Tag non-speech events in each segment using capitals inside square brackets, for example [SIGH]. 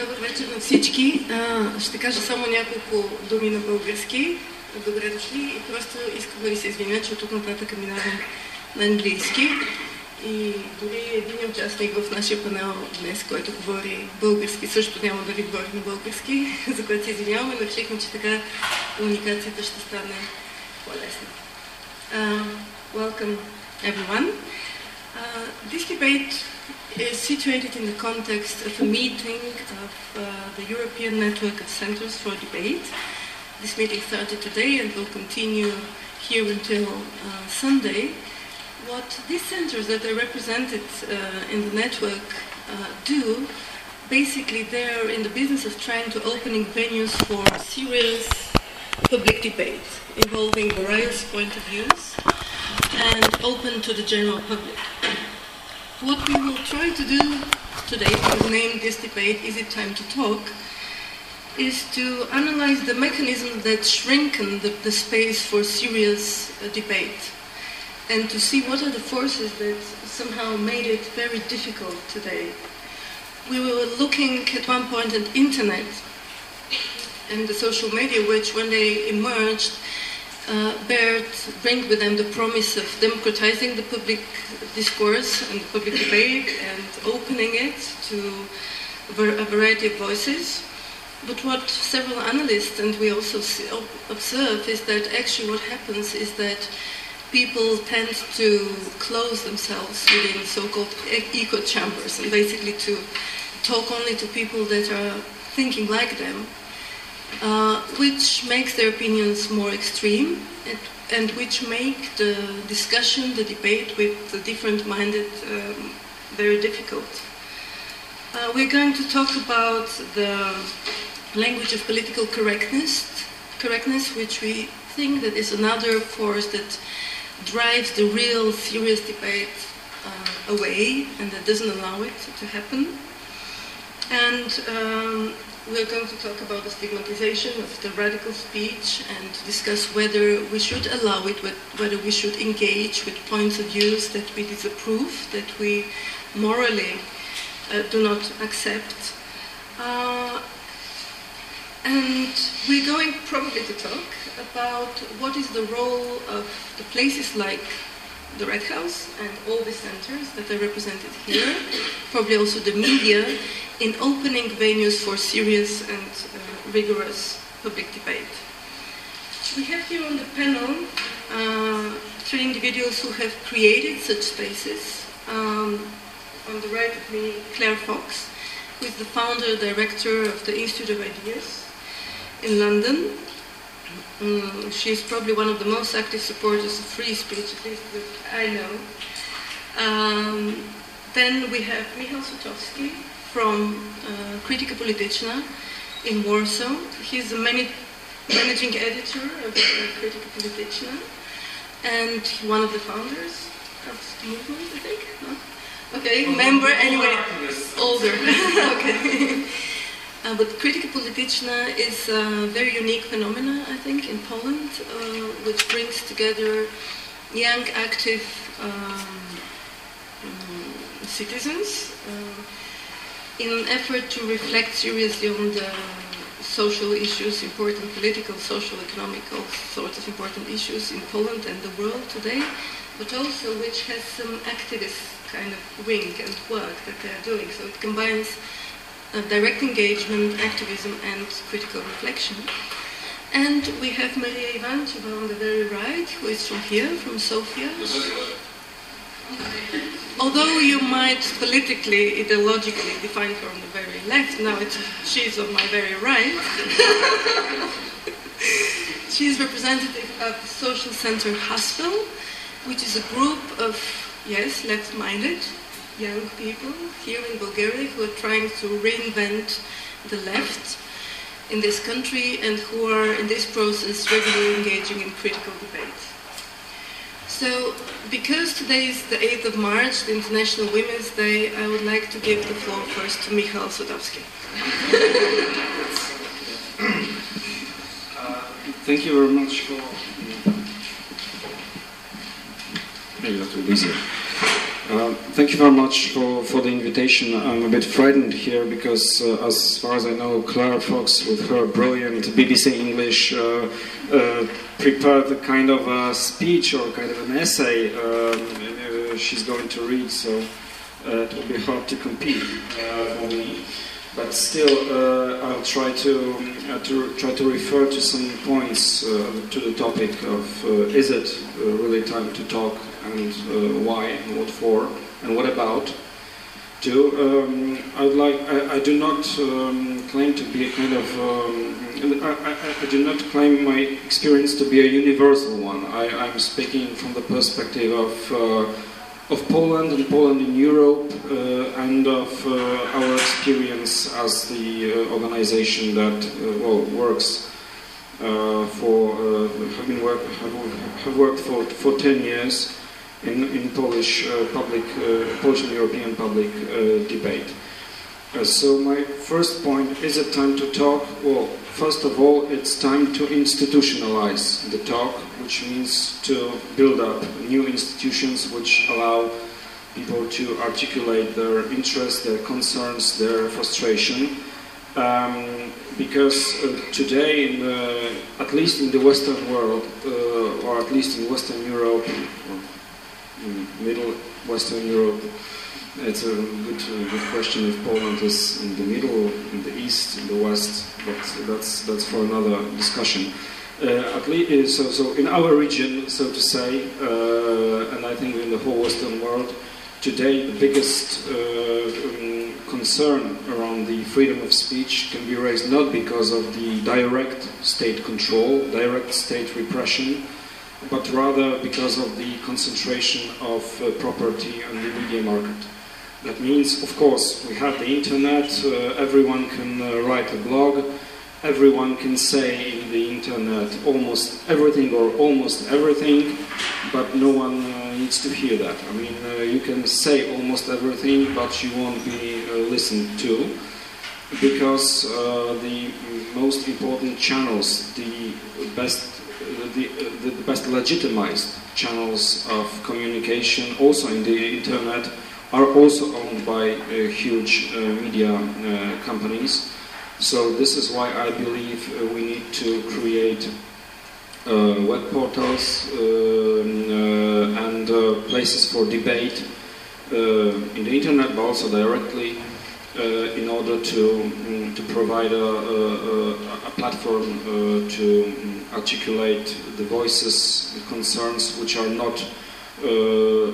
Добър вечер на всички. Ще кажа само няколко думи на български. Добре дошли и просто искам да ви се извиня, че от тук нататък минавам на английски. И дори един участник в нашия панел днес, който говори български, също няма да ви говори на български, [LAUGHS] за което се извиняваме, но решихме, че така комуникацията ще стане по-лесна. Uh, welcome everyone. Uh, this debate is situated in the context of a meeting of uh, the European Network of Centers for Debate. This meeting started today and will continue here until uh, Sunday. What these centers that are represented uh, in the network uh, do, basically they're in the business of trying to opening venues for serious public debate involving various point of views and open to the general public. What we will try to do today, to name this debate, Is It Time to Talk, is to analyze the mechanisms that shrinken the, the space for serious uh, debate and to see what are the forces that somehow made it very difficult today. We were looking at one point at internet and the social media, which when they emerged, uh, bring with them the promise of democratizing the public discourse and the public debate and opening it to a variety of voices. But what several analysts and we also see, observe is that actually what happens is that people tend to close themselves within so-called echo chambers and basically to talk only to people that are thinking like them uh, which makes their opinions more extreme and, and, which make the discussion, the debate with the different-minded um, very difficult. Uh, we're going to talk about the language of political correctness, correctness, which we think that is another force that drives the real serious debate uh, away and that doesn't allow it to happen. And um, we're going to talk about the stigmatization of the radical speech and discuss whether we should allow it, whether we should engage with points of views that we disapprove, that we morally uh, do not accept. Uh, and we're going probably to talk about what is the role of the places like the Red House and all the centers that are represented here, probably also the media, in opening venues for serious and uh, rigorous public debate. We have here on the panel uh, three individuals who have created such spaces. Um, on the right of me, Claire Fox, who is the founder director of the Institute of Ideas in London. Um, she's probably one of the most active supporters of free speech, at least that I know. Um, then we have Michal Sutowski from uh, Krytyka Polityczna in Warsaw. He's the managing editor of uh, Krytyka Polityczna and one of the founders of the movement, I think. No? Okay, member anyway, older. [LAUGHS] okay. Uh, but Krytyka Polityczna is a very unique phenomenon, I think, in Poland, uh, which brings together young, active um, um, citizens uh, in an effort to reflect seriously on the social issues, important political, social, economic, all sorts of important issues in Poland and the world today, but also which has some activist kind of wing and work that they're doing. So it combines direct engagement, activism, and critical reflection. And we have Maria Ivancheva on the very right, who is from here, from Sofia. Although you might politically, ideologically define her on the very left, now it's, she's on my very right. [LAUGHS] she's representative of the social center Xaspel, which is a group of, yes, left-minded young people here in Bulgaria who are trying to reinvent the left in this country and who are in this process regularly engaging in critical debate. So, because today is the 8th of March, the International Women's Day, I would like to give the floor first to Michal Sutowski. uh, thank you very much for... Maybe that will be easier. Uh, thank you very much for, for the invitation. I'm a bit frightened here because, uh, as far as I know, Clara Fox, with her brilliant BBC English, uh, uh, prepared a kind of a speech or kind of an essay um, uh, she's going to read, so uh, it will be hard to compete for me. But still, I'll try to, to try to refer to some points to the topic of is it really time to talk and why and what for and what about. Um, I would like. I, I do not um, claim to be a kind of. Um, I, I, I, do not claim my experience to be a universal one. I, am speaking from the perspective of uh, of Poland and Poland in Europe, uh, and of uh, our experience as the uh, organization that uh, well works uh, for have been work have, worked for for ten years in, in Polish uh, public, uh, Polish and European public uh, debate. So my first point, is it time to talk? Well, first of all, it's time to institutionalize the talk, which means to build up new institutions which allow people to articulate their interests, their concerns, their frustration. Um, because uh, today, in at least in the Western world, uh, or at least in Western Europe, middle Western Europe. It's a good, uh, good question if Poland is in the middle, in the east, in the west, but that's, that's for another discussion. Uh, at least, uh, so, so in our region, so to say, uh, and I think in the whole Western world, today the biggest uh, um, concern around the freedom of speech can be raised not because of the direct state control, direct state repression, but rather because of the concentration of uh, property on the media market. That means, of course, we have the internet, uh, everyone can uh, write a blog, everyone can say in the internet almost everything or almost everything, but no one uh, needs to hear that. I mean, uh, you can say almost everything, but you won't be uh, listened to because the most important channels, the best the, the, best legitimized channels of communication, also in the internet, are also owned by uh, huge uh, media uh, companies. So this is why I believe we need to create web portals um, and places for debate in the internet, but also directly in order to, um, to provide a, a, a platform to um, articulate the voices and concerns which are not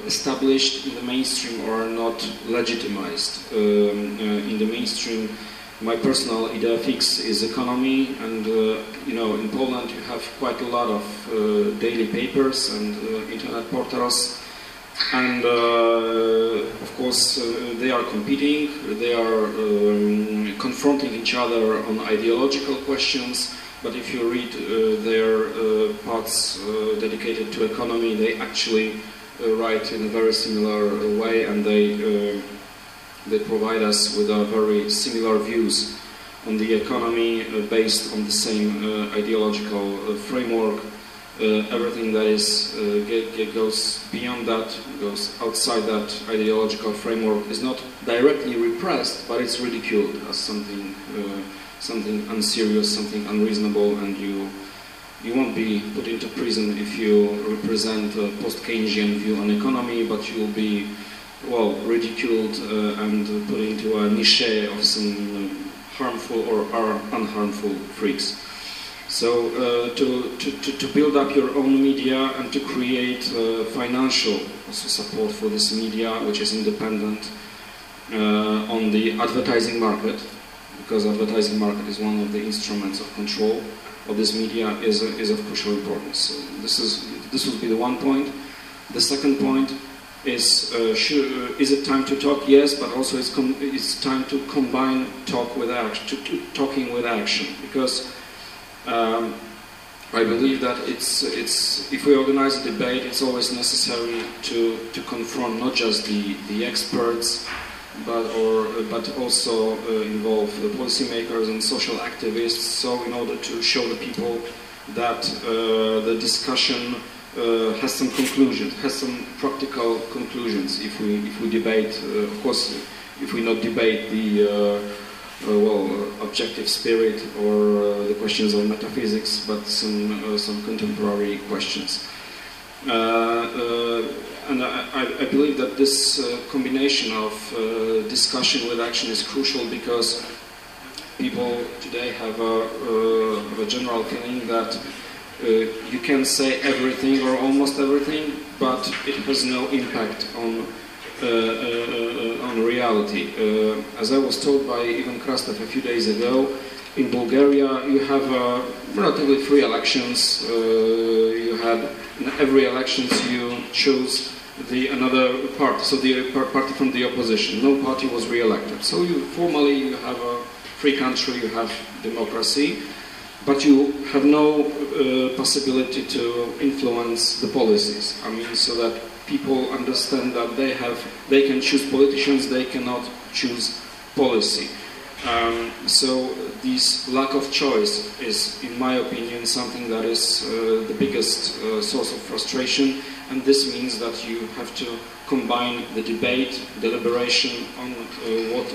established in the mainstream or not legitimized um, in the mainstream my personal idea fix is economy and uh, you know in Poland you have quite a lot of uh, daily papers and uh, internet portals and uh, of course uh, they are competing, they are um, confronting each other on ideological questions. But if you read uh, their parts dedicated to economy, they actually write in a very similar way, and they they provide us with very similar views on the economy uh, based on the same uh, ideological uh, framework. Uh, everything that is uh, get, get goes beyond that, goes outside that ideological framework, is not directly repressed, but it's ridiculed as something uh, something unserious, something unreasonable, and you you won't be put into prison if you represent a post-Keynesian view on economy, but you will be well ridiculed uh, and put into a niche of some harmful or unharmful freaks. So uh, to, to, to, build up your own media and to create uh, financial support for this media, which is independent uh, on the advertising market, because advertising market is one of the instruments of control of this media, is, is of crucial importance. So this, is, this would be the one point. The second point is, uh, should, uh, is it time to talk? Yes, but also it's, it's time to combine talk with action, to, to talking with action, because um, I believe that it's, it's, if we organize a debate, it's always necessary to, to confront not just the, the experts, but, or, but also uh, involve the policymakers and social activists, so in order to show the people that uh, the discussion uh, has some conclusions, has some practical conclusions. If we if we debate, uh, of course, if we not debate the uh, uh, well objective spirit or the questions of metaphysics, but some some contemporary questions. And I, I, believe that this combination of discussion with action is crucial because people today have a, have a general feeling that uh, you can say everything or almost everything, but it has no impact on uh, uh, on reality. as I was told by Ivan Krastev a few days ago, in Bulgaria you have relatively free elections. you had in every elections you choose the another party, so the party from the opposition. No party was re-elected. So you formally you have a free country, you have democracy but you have no uh, possibility to influence the policies. I mean, so that people understand that they have, they can choose politicians, they cannot choose policy. Um, so this lack of choice is, in my opinion, something that is uh, the biggest uh, source of frustration, and this means that you have to combine the debate, deliberation on uh, what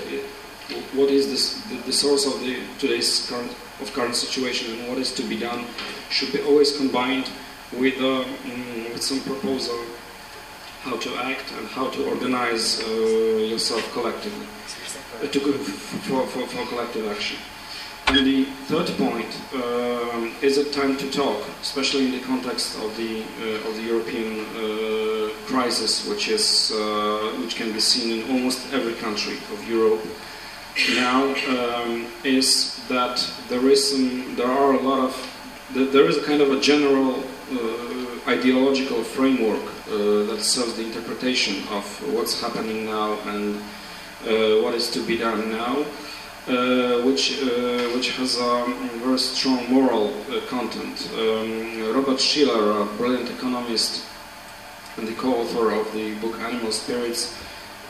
what is this, the, the source of the today's current of current situation and what is to be done should be always combined with, uh, mm, with some proposal how to act and how to organize uh, yourself collectively to, for, for, for collective action. And the third point um, is it time to talk, especially in the context of the uh, of the European uh, crisis, which is uh, which can be seen in almost every country of Europe now um, is that there is some, there are a lot of, there is a kind of a general uh, ideological framework uh, that serves the interpretation of what's happening now and uh, what is to be done now, uh, which uh, which has a very strong moral uh, content. Um, Robert Shiller, a brilliant economist and the co-author of the book Animal Spirits,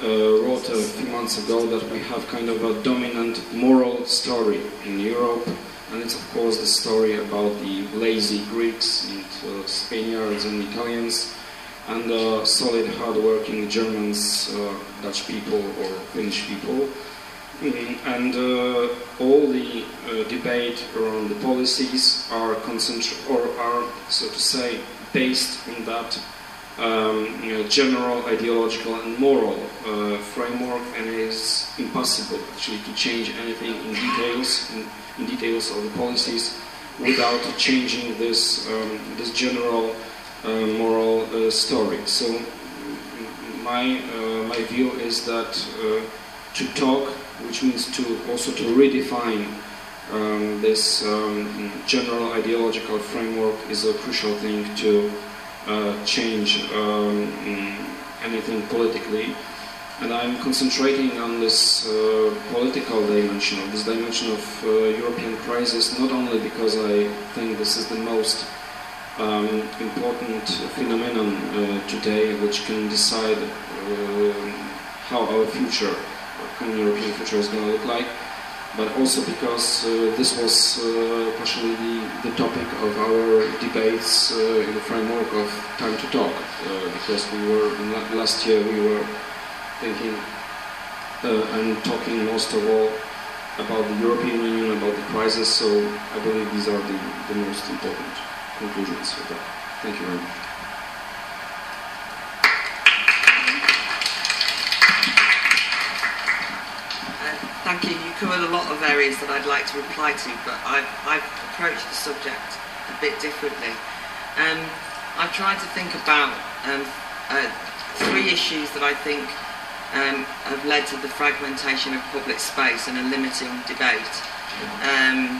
uh, wrote a few months ago that we have kind of a dominant moral story in Europe, and it's of course the story about the lazy Greeks and uh, Spaniards and Italians, and the solid, hard-working Germans, uh, Dutch people or Finnish people. Mm, and uh, all the uh, debate around the policies are or are, so to say, based on that um, you know, general ideological and moral uh, framework, and it is impossible actually to change anything in details in, in details of the policies without changing this um, this general uh, moral uh, story. So my uh, my view is that uh, to talk, which means to also to redefine um, this um, general ideological framework, is a crucial thing to uh, change um, anything politically. And I'm concentrating on this uh, political dimension, this dimension of uh, European crisis, not only because I think this is the most um, important phenomenon uh, today, which can decide uh, how our future, our common European future is going to look like, but also because uh, this was uh, partially the, the, topic of our debates uh, in the framework of Time to Talk, because we were last year we were thinking and talking most of all about the European Union, about the crisis. So I believe these are the, the most important that. Thank you very much. Thank you. You covered a lot of areas that I'd like to reply to, but I've, I've approached the subject a bit differently. Um, I've tried to think about um, uh, three issues that I think um, have led to the fragmentation of public space and a limiting debate. Um,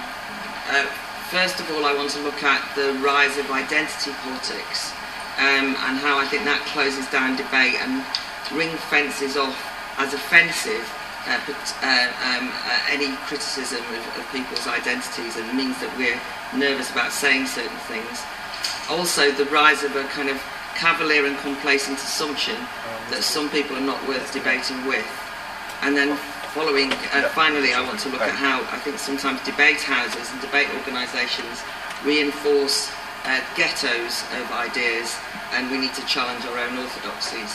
uh, first of all, I want to look at the rise of identity politics um, and how I think that closes down debate and ring fences off as offensive uh, uh, um, uh, any criticism of, of, people's identities and means that we're nervous about saying certain things. Also, the rise of a kind of cavalier and complacent assumption that some people are not worth debating with. And then following, uh, finally, I want to look at how I think sometimes debate houses and debate organisations reinforce uh, ghettos of ideas and we need to challenge our own orthodoxies.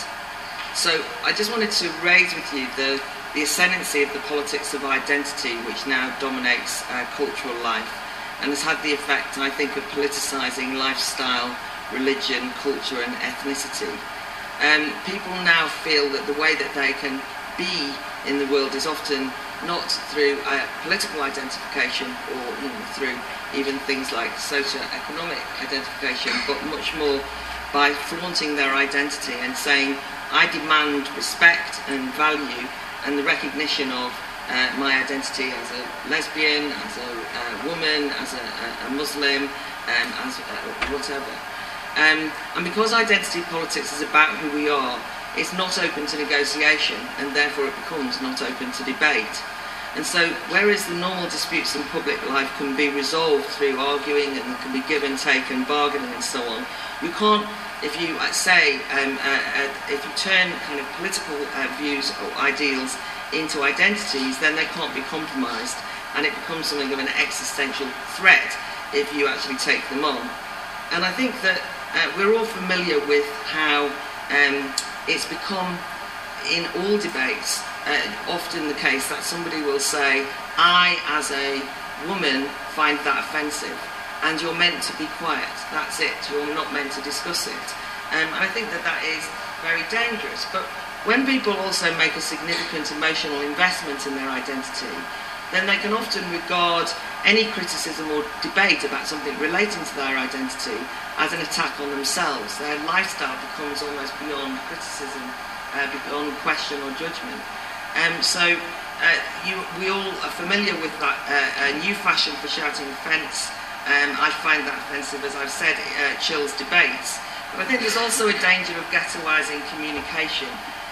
So I just wanted to raise with you the, the ascendancy of the politics of identity which now dominates uh, cultural life and has had the effect, I think, of politicising lifestyle, religion, culture and ethnicity. Um, people now feel that the way that they can be in the world is often not through uh, political identification or through even things like socio-economic identification, but much more by flaunting their identity and saying, I demand respect and value and the recognition of uh, my identity as a lesbian, as a uh, woman, as a, a Muslim, um, as uh, whatever. Um, and because identity politics is about who we are, it's not open to negotiation and therefore it becomes not open to debate. And so, whereas the normal disputes in public life can be resolved through arguing and can be give and take and bargaining and so on, you can't, if you uh, say, um, uh, uh, if you turn kind of political uh, views or ideals into identities, then they can't be compromised and it becomes something of an existential threat if you actually take them on. And I think that uh, we're all familiar with how um, it's become in all debates uh, often the case that somebody will say, I, as a woman, find that offensive, and you're meant to be quiet. That's it. You're not meant to discuss it. Um, and I think that that is very dangerous. But when people also make a significant emotional investment in their identity, then they can often regard any criticism or debate about something relating to their identity as an attack on themselves. Their lifestyle becomes almost beyond criticism, uh, beyond question or judgment. Um, so uh, you, we all are familiar with that uh, new fashion for shouting offence. Um, I find that offensive, as I've said, uh, chills debates. But I think there's also a danger of ghettoising communication,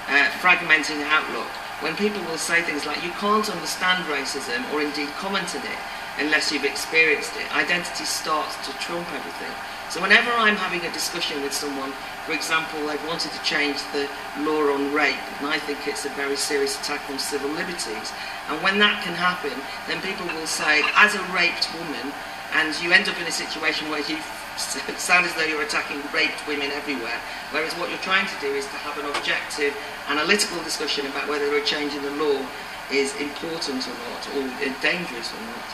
uh, fragmenting outlook, when people will say things like, you can't understand racism or indeed comment on it unless you've experienced it. Identity starts to trump everything. So whenever I'm having a discussion with someone for example, they've wanted to change the law on rape, and I think it's a very serious attack on civil liberties. And when that can happen, then people will say, as a raped woman, and you end up in a situation where you [LAUGHS] sound as though you're attacking raped women everywhere, whereas what you're trying to do is to have an objective, analytical discussion about whether a change in the law is important or not, or dangerous or not.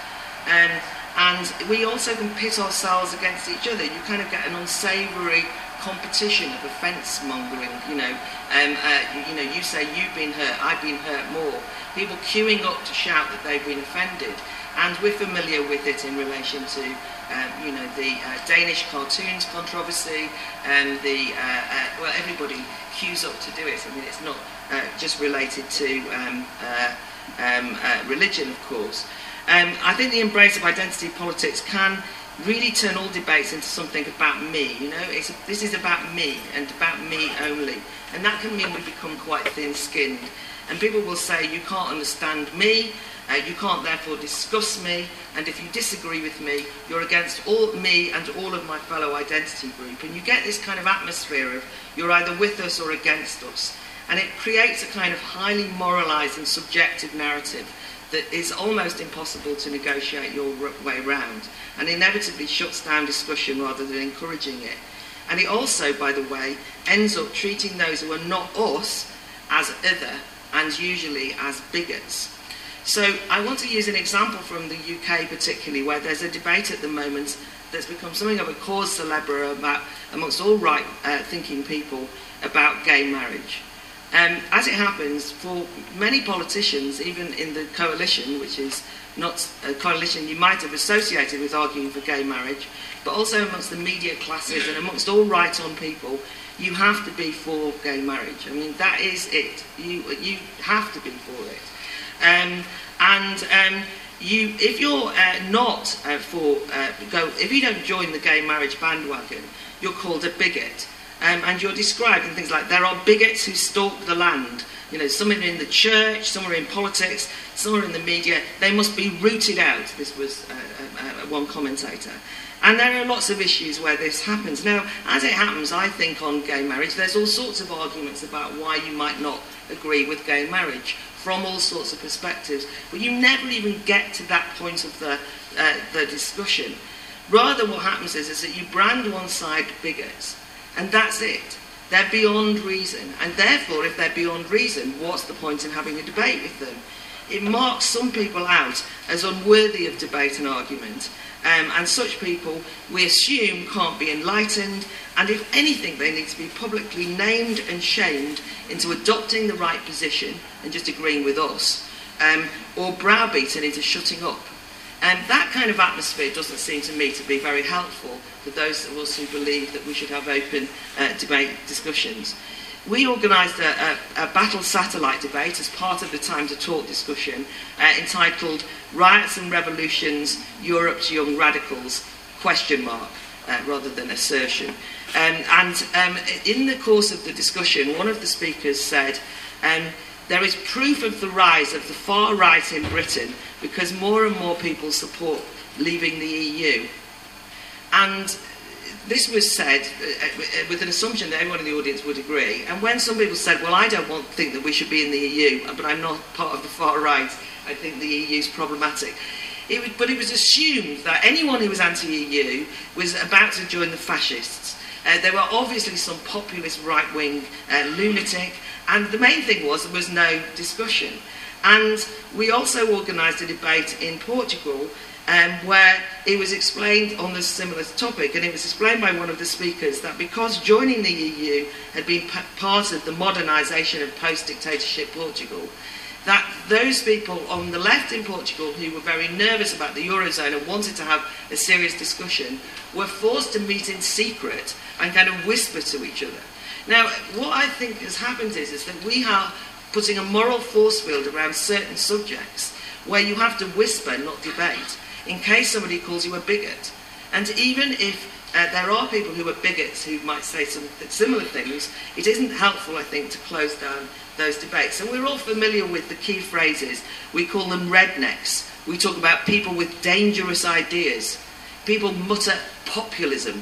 Um, and we also can pit ourselves against each other. You kind of get an unsavoury competition of offence mongering. You know, um, uh, you know, you say you've been hurt, I've been hurt more. People queuing up to shout that they've been offended, and we're familiar with it in relation to, um, you know, the uh, Danish cartoons controversy, and the uh, uh, well, everybody queues up to do it. I mean, it's not uh, just related to um, uh, um, religion, of course. Um, I think the embrace of identity politics can really turn all debates into something about me. You know, it's, this is about me and about me only. And that can mean we become quite thin-skinned. And people will say, you can't understand me, uh, you can't therefore discuss me, and if you disagree with me, you're against all me and all of my fellow identity group. And you get this kind of atmosphere of you're either with us or against us. And it creates a kind of highly moralised and subjective narrative that is almost impossible to negotiate your way round and inevitably shuts down discussion rather than encouraging it. And it also, by the way, ends up treating those who are not us as other and usually as bigots. So I want to use an example from the UK particularly where there's a debate at the moment that's become something of a cause célèbre amongst all right uh, thinking people about gay marriage. Um, as it happens, for many politicians, even in the coalition, which is not a coalition you might have associated with arguing for gay marriage, but also amongst the media classes and amongst all right-on people, you have to be for gay marriage. I mean, that is it. You, you have to be for it. Um, and um, you, if you're uh, not uh, for, uh, go, if you don't join the gay marriage bandwagon, you're called a bigot. Um, and you're described in things like there are bigots who stalk the land. You know, some are in the church, some are in politics, some are in the media. They must be rooted out, this was uh, uh, uh, one commentator. And there are lots of issues where this happens. Now, as it happens, I think on gay marriage, there's all sorts of arguments about why you might not agree with gay marriage from all sorts of perspectives. But you never even get to that point of the, uh, the discussion Rather, what happens is, is that you brand one side bigots, and that's it. They're beyond reason, and therefore, if they're beyond reason, what's the point in having a debate with them? It marks some people out as unworthy of debate and argument, um, and such people we assume can't be enlightened, and if anything, they need to be publicly named and shamed into adopting the right position and just agreeing with us, um, or browbeaten into shutting up. And that kind of atmosphere doesn't seem to me to be very helpful for those of us who believe that we should have open uh, debate discussions. We organised a, a, a, battle satellite debate as part of the Time to Talk discussion uh, entitled Riots and Revolutions, Europe's Young Radicals, question mark, uh, rather than assertion. Um, and um, in the course of the discussion, one of the speakers said, um, there is proof of the rise of the far right in Britain because more and more people support leaving the EU. And this was said uh, uh, with an assumption that everyone in the audience would agree. And when some people said, well, I don't want, think that we should be in the EU, but I'm not part of the far right, I think the EU is problematic. It was, but it was assumed that anyone who was anti-EU was about to join the fascists. Uh, there were obviously some populist right-wing uh, lunatic, and the main thing was there was no discussion. And we also organised a debate in Portugal um, where it was explained on this similar topic, and it was explained by one of the speakers that because joining the EU had been p- part of the modernisation of post dictatorship Portugal, that those people on the left in Portugal who were very nervous about the Eurozone and wanted to have a serious discussion were forced to meet in secret and kind of whisper to each other. Now, what I think has happened is, is that we are putting a moral force field around certain subjects where you have to whisper, not debate in case somebody calls you a bigot. And even if uh, there are people who are bigots who might say some similar things, it isn't helpful, I think, to close down those debates. And we're all familiar with the key phrases. We call them rednecks. We talk about people with dangerous ideas. People mutter populism,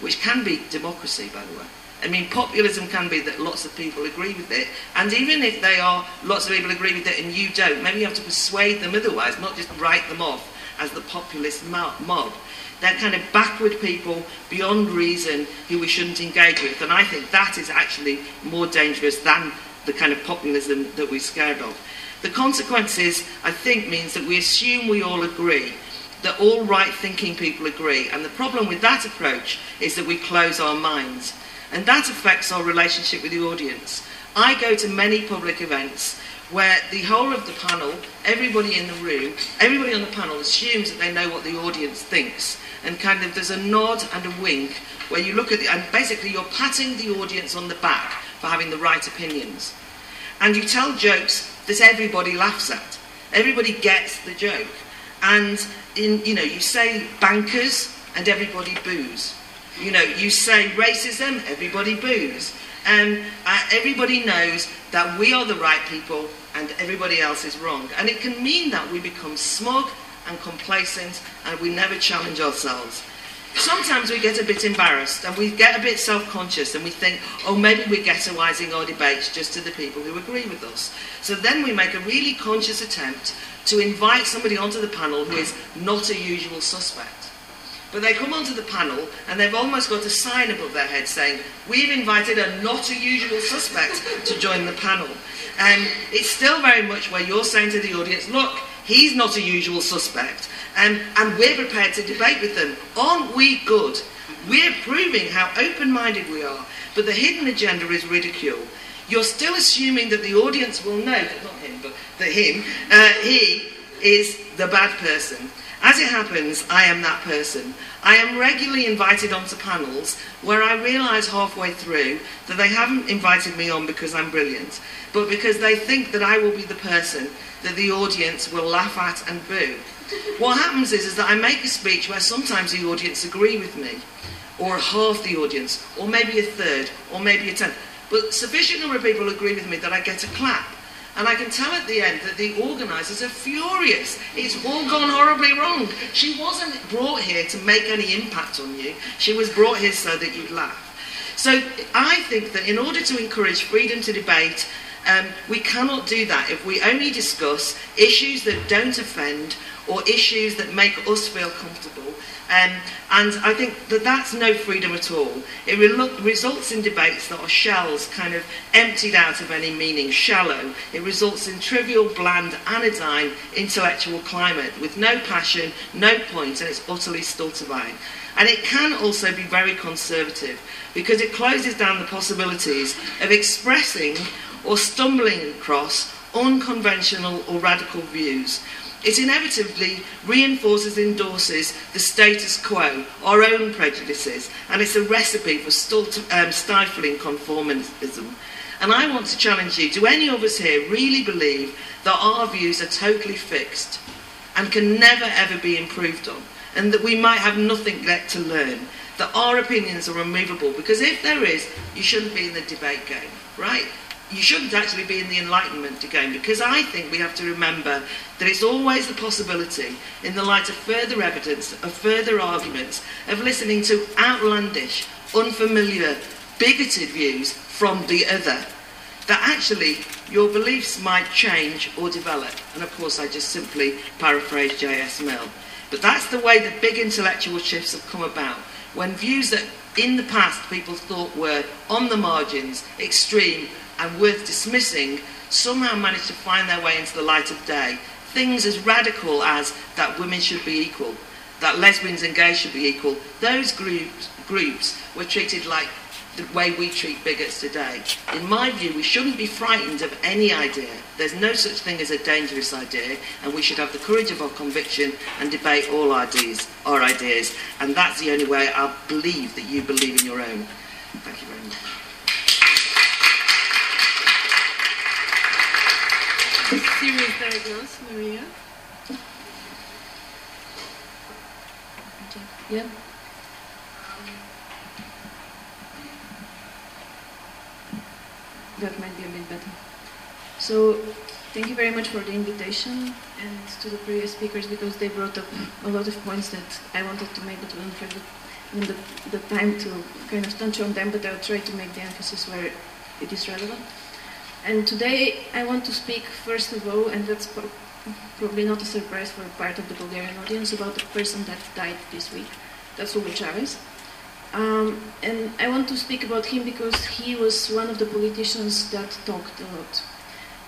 which can be democracy, by the way. I mean, populism can be that lots of people agree with it, and even if they are, lots of people agree with it and you don't, maybe you have to persuade them otherwise, not just write them off as the populist mob. They're kind of backward people beyond reason who we shouldn't engage with. And I think that is actually more dangerous than the kind of populism that we're scared of. The consequences, I think, means that we assume we all agree, that all right thinking people agree. And the problem with that approach is that we close our minds. And that affects our relationship with the audience. I go to many public events where the whole of the panel, everybody in the room, everybody on the panel assumes that they know what the audience thinks. And kind of there's a nod and a wink where you look at the, and basically you're patting the audience on the back for having the right opinions. And you tell jokes that everybody laughs at. Everybody gets the joke. And in, you know, you say bankers and everybody boos. You know, you say racism, everybody boos. And uh, everybody knows that we are the right people and everybody else is wrong. And it can mean that we become smug and complacent and we never challenge ourselves. Sometimes we get a bit embarrassed and we get a bit self conscious and we think, oh, maybe we're ghettoising our debates just to the people who agree with us. So then we make a really conscious attempt to invite somebody onto the panel who is not a usual suspect. But they come onto the panel and they've almost got a sign above their head saying, We've invited a not a usual suspect to join the panel. And it's still very much where you're saying to the audience, Look, he's not a usual suspect. And, and we're prepared to debate with them. Aren't we good? We're proving how open minded we are. But the hidden agenda is ridicule. You're still assuming that the audience will know that, not him, but that him, uh, he is the bad person. As it happens, I am that person. I am regularly invited onto panels where I realise halfway through that they haven't invited me on because I'm brilliant, but because they think that I will be the person that the audience will laugh at and boo. What happens is, is that I make a speech where sometimes the audience agree with me, or half the audience, or maybe a third, or maybe a tenth. But sufficient number of people agree with me that I get a clap. And I can tell at the end that the organisers are furious. It's all gone horribly wrong. She wasn't brought here to make any impact on you. She was brought here so that you'd laugh. So I think that in order to encourage freedom to debate, um, we cannot do that if we only discuss issues that don't offend or issues that make us feel comfortable. Um, and I think that that's no freedom at all. It re- results in debates that are shells, kind of emptied out of any meaning, shallow. It results in trivial, bland, anodyne intellectual climate with no passion, no point, and it's utterly stultifying. And it can also be very conservative because it closes down the possibilities of expressing or stumbling across unconventional or radical views. It inevitably reinforces endorses the status quo, our own prejudices, and it's a recipe for um, stifling conformism. And I want to challenge you do any of us here really believe that our views are totally fixed and can never ever be improved on, and that we might have nothing left to learn? That our opinions are unmovable? Because if there is, you shouldn't be in the debate game, right? You shouldn't actually be in the Enlightenment again because I think we have to remember that it's always the possibility, in the light of further evidence, of further arguments, of listening to outlandish, unfamiliar, bigoted views from the other, that actually your beliefs might change or develop. And of course, I just simply paraphrase J.S. Mill. But that's the way that big intellectual shifts have come about. When views that in the past people thought were on the margins, extreme, and worth dismissing somehow manage to find their way into the light of day. Things as radical as that women should be equal, that lesbians and gays should be equal, those groups, groups were treated like the way we treat bigots today. In my view, we shouldn't be frightened of any idea. There's no such thing as a dangerous idea, and we should have the courage of our conviction and debate all ideas, our ideas. And that's the only way I believe that you believe in your own. Serious diagnosis, Maria? Yeah. that might be a bit better. So, thank you very much for the invitation and to the previous speakers because they brought up a lot of points that I wanted to make, but didn't have the, the, the time to kind of touch on them, but I'll try to make the emphasis where it is relevant. And today I want to speak first of all, and that's pro probably not a surprise for part of the Bulgarian audience, about the person that died this week. That's Hugo Chavez. Um, and I want to speak about him because he was one of the politicians that talked a lot.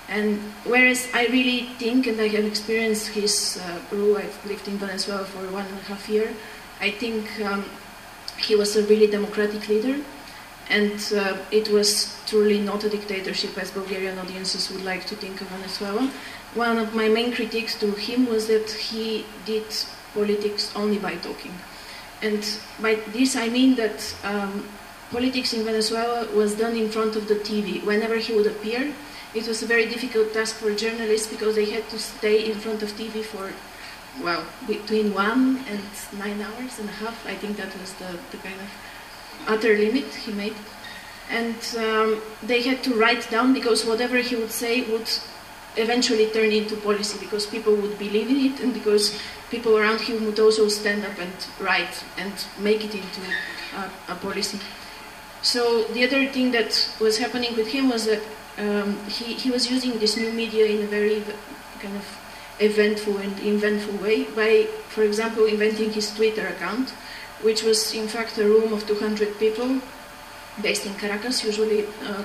And whereas I really think, and I have experienced his uh, rule, I've lived in Venezuela for one and a half year, I think um, he was a really democratic leader and uh, it was truly not a dictatorship as Bulgarian audiences would like to think of Venezuela. One of my main critiques to him was that he did politics only by talking. And by this I mean that um, politics in Venezuela was done in front of the TV. Whenever he would appear, it was a very difficult task for journalists because they had to stay in front of TV for, well, between one and nine hours and a half. I think that was the, the kind of utter limit he made. And um, they had to write down because whatever he would say would eventually turn into policy because people would believe in it and because people around him would also stand up and write and make it into a, a policy. So the other thing that was happening with him was that um, he, he was using this new media in a very kind of eventful and inventful way by, for example, inventing his Twitter account which was in fact a room of 200 people based in Caracas, usually uh,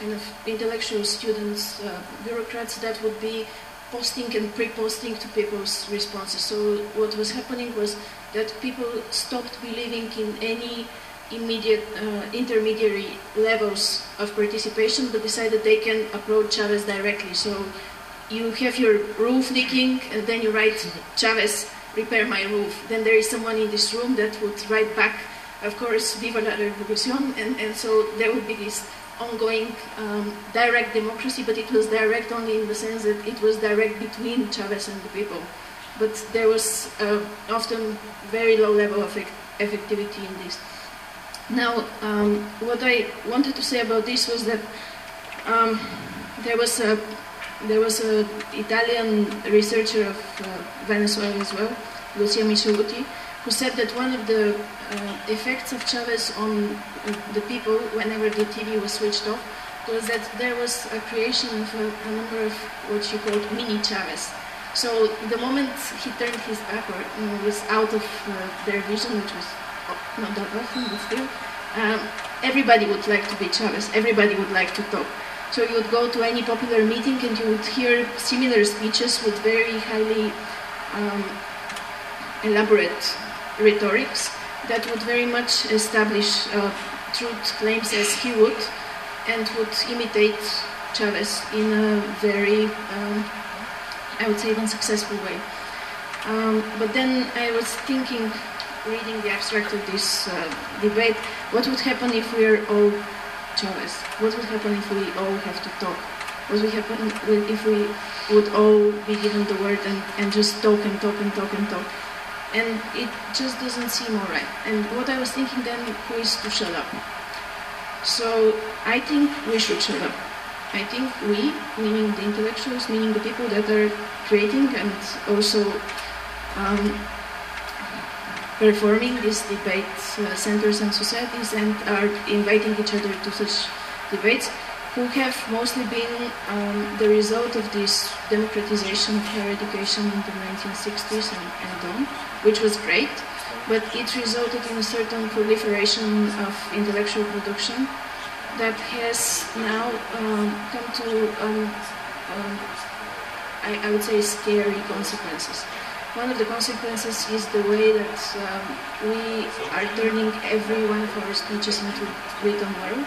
kind of intellectual students, uh, bureaucrats that would be posting and pre-posting to people's responses. So what was happening was that people stopped believing in any immediate uh, intermediary levels of participation, but decided they can approach Chavez directly. So you have your roof leaking, and then you write Chavez repair my roof. Then there is someone in this room that would write back, of course, Viva la Revolución, and, and so there would be this ongoing um, direct democracy, but it was direct only in the sense that it was direct between Chavez and the people. But there was uh, often very low level of effectivity in this. Now, um, what I wanted to say about this was that um, there was a there was an Italian researcher of uh, Venezuela as well, Lucia Michelutti, who said that one of the uh, effects of Chavez on uh, the people whenever the TV was switched off was that there was a creation of a, a number of what she called mini Chavez. So the moment he turned his back or you know, was out of uh, their vision, which was not that often, but still, um, everybody would like to be Chavez. Everybody would like to talk. So you would go to any popular meeting and you would hear similar speeches with very highly um, elaborate rhetorics that would very much establish uh, truth claims as he would and would imitate Chavez in a very, um, I would say, unsuccessful way. Um, but then I was thinking, reading the abstract of this uh, debate, what would happen if we are all Chavez? What would happen if we all have to talk? What would happen if we would all be given the word and, and just talk and talk and talk and talk? And it just doesn't seem alright. And what I was thinking then, who is to shut up? So I think we should shut up. I think we, meaning the intellectuals, meaning the people that are creating and also um, performing these debate uh, centers and societies and are inviting each other to such debates, who have mostly been um, the result of this democratization of higher education in the 1960s and, and on, which was great, but it resulted in a certain proliferation of intellectual production that has now um, come to, um, um, I, I, would say, scary consequences. One of the consequences is the way that um, we are turning every one of our speeches into written word.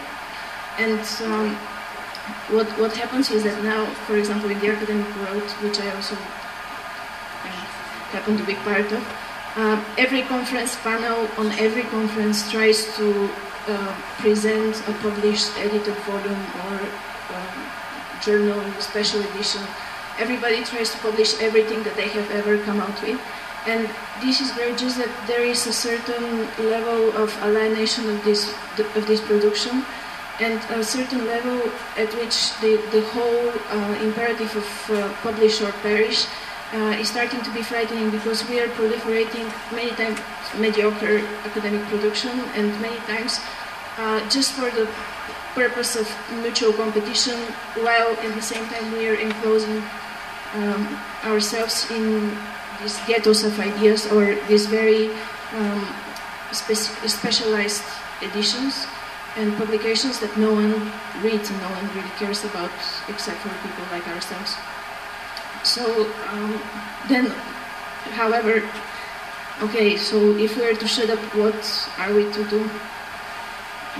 And um, what, what happens is that now, for example, in the academic world, which I also uh, happen to be part of, uh, every conference panel on every conference tries to uh, present a published edited volume or um, journal special edition. Everybody tries to publish everything that they have ever come out with. And this is very just that there is a certain level of alienation of this of this production, and a certain level at which the, the whole uh, imperative of uh, publish or perish uh, is starting to be frightening because we are proliferating many times mediocre academic production and many times uh, just for the purpose of mutual competition while at the same time we are enclosing um, ourselves in these ghettos of ideas or these very um, spe- specialized editions and publications that no one reads and no one really cares about except for people like ourselves. So um, then, however, okay, so if we are to shut up, what are we to do?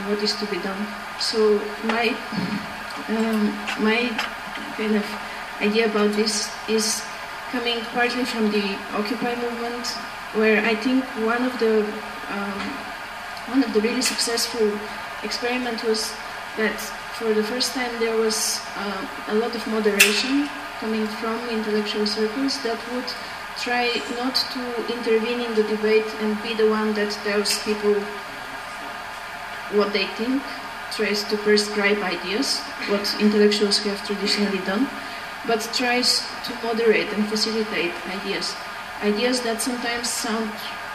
What is to be done? So my um, my kind of idea about this is coming partly from the Occupy movement, where I think one of the um, one of the really successful experiment was that for the first time there was uh, a lot of moderation coming from intellectual circles that would try not to intervene in the debate and be the one that tells people what they think, tries to prescribe ideas, what intellectuals have traditionally done, but tries to moderate and facilitate ideas. Ideas that sometimes sound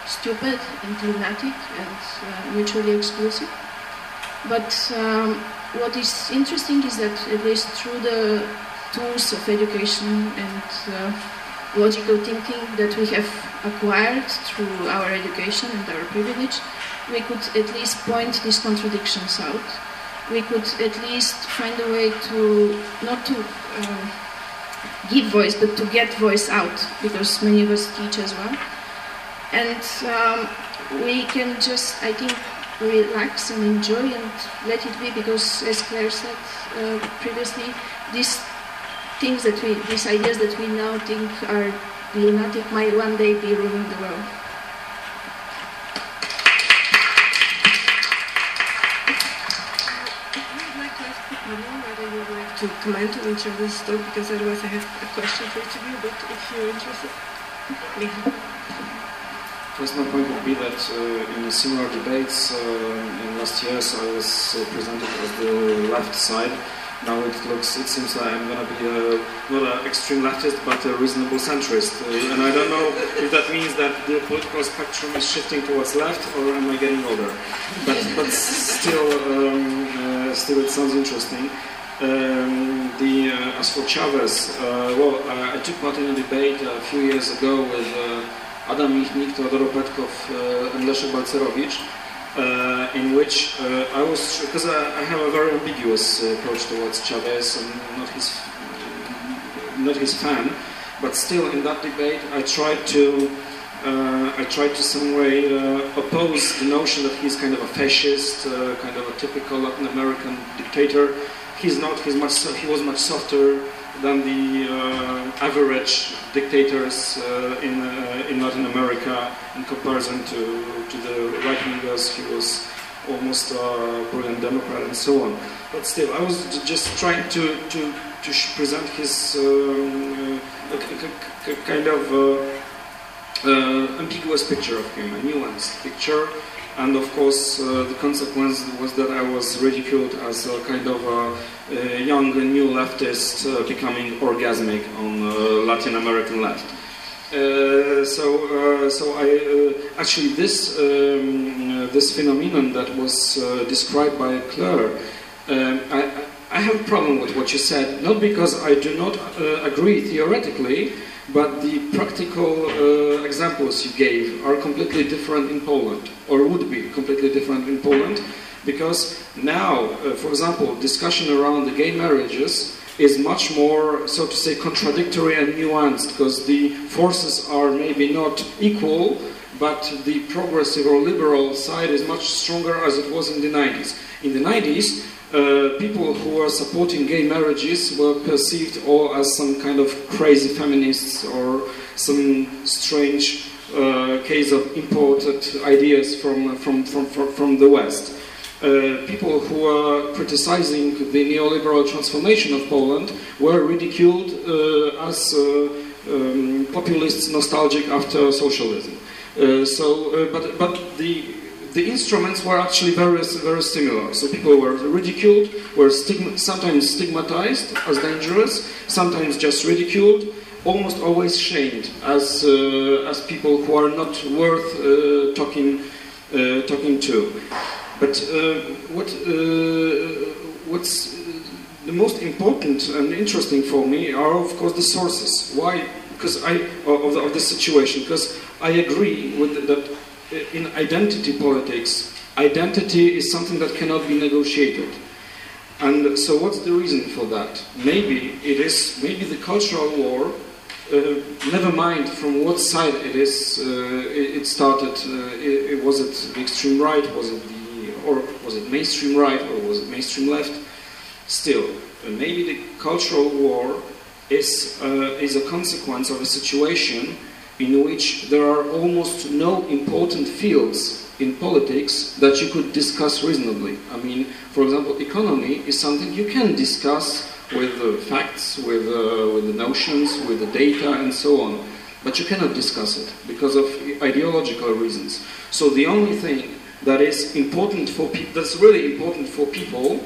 stupid and lunatic and uh, mutually exclusive. But um, what is interesting is that at least through the tools of education and uh, logical thinking that we have acquired through our education and our privilege, we could at least point these contradictions out. We could at least find a way to not to uh, give voice, but to get voice out, because many of us teach as well. And um, we can just, I think, relax and enjoy and let it be, because as Claire said uh, previously, these things that we, these ideas that we now think are lunatic might one day be ruling the world. To comment on each of this talk because otherwise I have a question for each of you, but if you're interested, Michał. First, my point would be that uh, in similar debates uh, in last years, I was uh, presented as the left side, now it looks, it seems like I'm going to be a, not an extreme leftist, but a reasonable centrist. Uh, and I don't know if that means that the political spectrum is shifting towards left, or am I getting older? But, but still, um, uh, still, it sounds interesting. Um, the, uh, as for Chavez, uh, well, uh, I took part in a debate a few years ago with uh, Adam Michnik, Teodoro Petkoff, uh, and Leszek Balcerowicz, uh, in which uh, I was, because I, I, have a very ambiguous approach towards Chavez, and not his, not his fan, but still in that debate I tried to uh, I tried to some way uh, oppose the notion that he's kind of a fascist, uh, kind of a typical Latin American dictator. He's not. He's much. He was much softer than the uh, average dictators uh, in uh, in Latin America in comparison to to the right wingers. He was almost a brilliant Democrat and so on. But still, I was just trying to to to present his um, kind of uh, ambiguous picture of him, a nuanced picture. And of course, uh, the consequence was that I was ridiculed as a kind of a, young new leftist uh, becoming orgasmic on uh, Latin American left. Uh, so, uh, so I actually this um, this phenomenon that was described by Claire, um, I, I have a problem with what you said, not because I do not agree theoretically, but the practical uh, examples you gave are completely different in Poland, or would be completely different in Poland, because now, uh, for example, discussion around the gay marriages is much more, so to say, contradictory and nuanced, because the forces are maybe not equal, but the progressive or liberal side is much stronger as it was in the 90s. In the 90s, uh, people who were supporting gay marriages were perceived all as some kind of crazy feminists or some strange uh, case of imported ideas from, from, from, from, from the West. Uh, people who were criticizing the neoliberal transformation of Poland were ridiculed uh, as uh, um, populists nostalgic after socialism. so, but, but the the instruments were actually very, very similar. So people were ridiculed, were stigma, sometimes stigmatized as dangerous, sometimes just ridiculed, almost always shamed as, uh, as people who are not worth uh, talking, uh, talking to. But what, what's the most important and interesting for me are, of course, the sources. Why? Because I of the, of the situation. Because I agree with that in identity politics, identity is something that cannot be negotiated. And so, what's the reason for that? Maybe it is maybe the cultural war. Uh, never mind from what side it is. Uh, it, it, started. Uh, it, it, was it the extreme right? Was it the or was it mainstream right or was it mainstream left? Still, maybe the cultural war is is a consequence of a situation in which there are almost no important fields in politics that you could discuss reasonably. I mean, for example, economy is something you can discuss with the facts, with, uh, with the notions, with the data, and so on. But you cannot discuss it because of ideological reasons. So the only thing that is important for people, that's really important for people,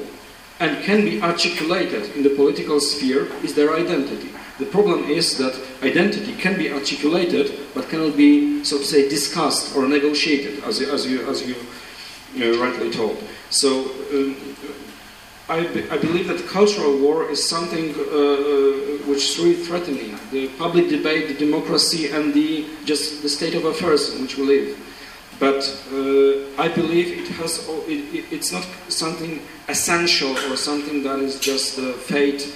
and can be articulated in the political sphere is their identity. The problem is that identity can be articulated, but cannot be, so to say, discussed or negotiated, as you, as you, as you uh, rightly told. So, um, I, be, I, believe that cultural war is something uh, uh, which is really threatening the public debate, the democracy, and the just the state of affairs in which we live. But uh, I believe it has. It, it's not something essential or something that is just the fate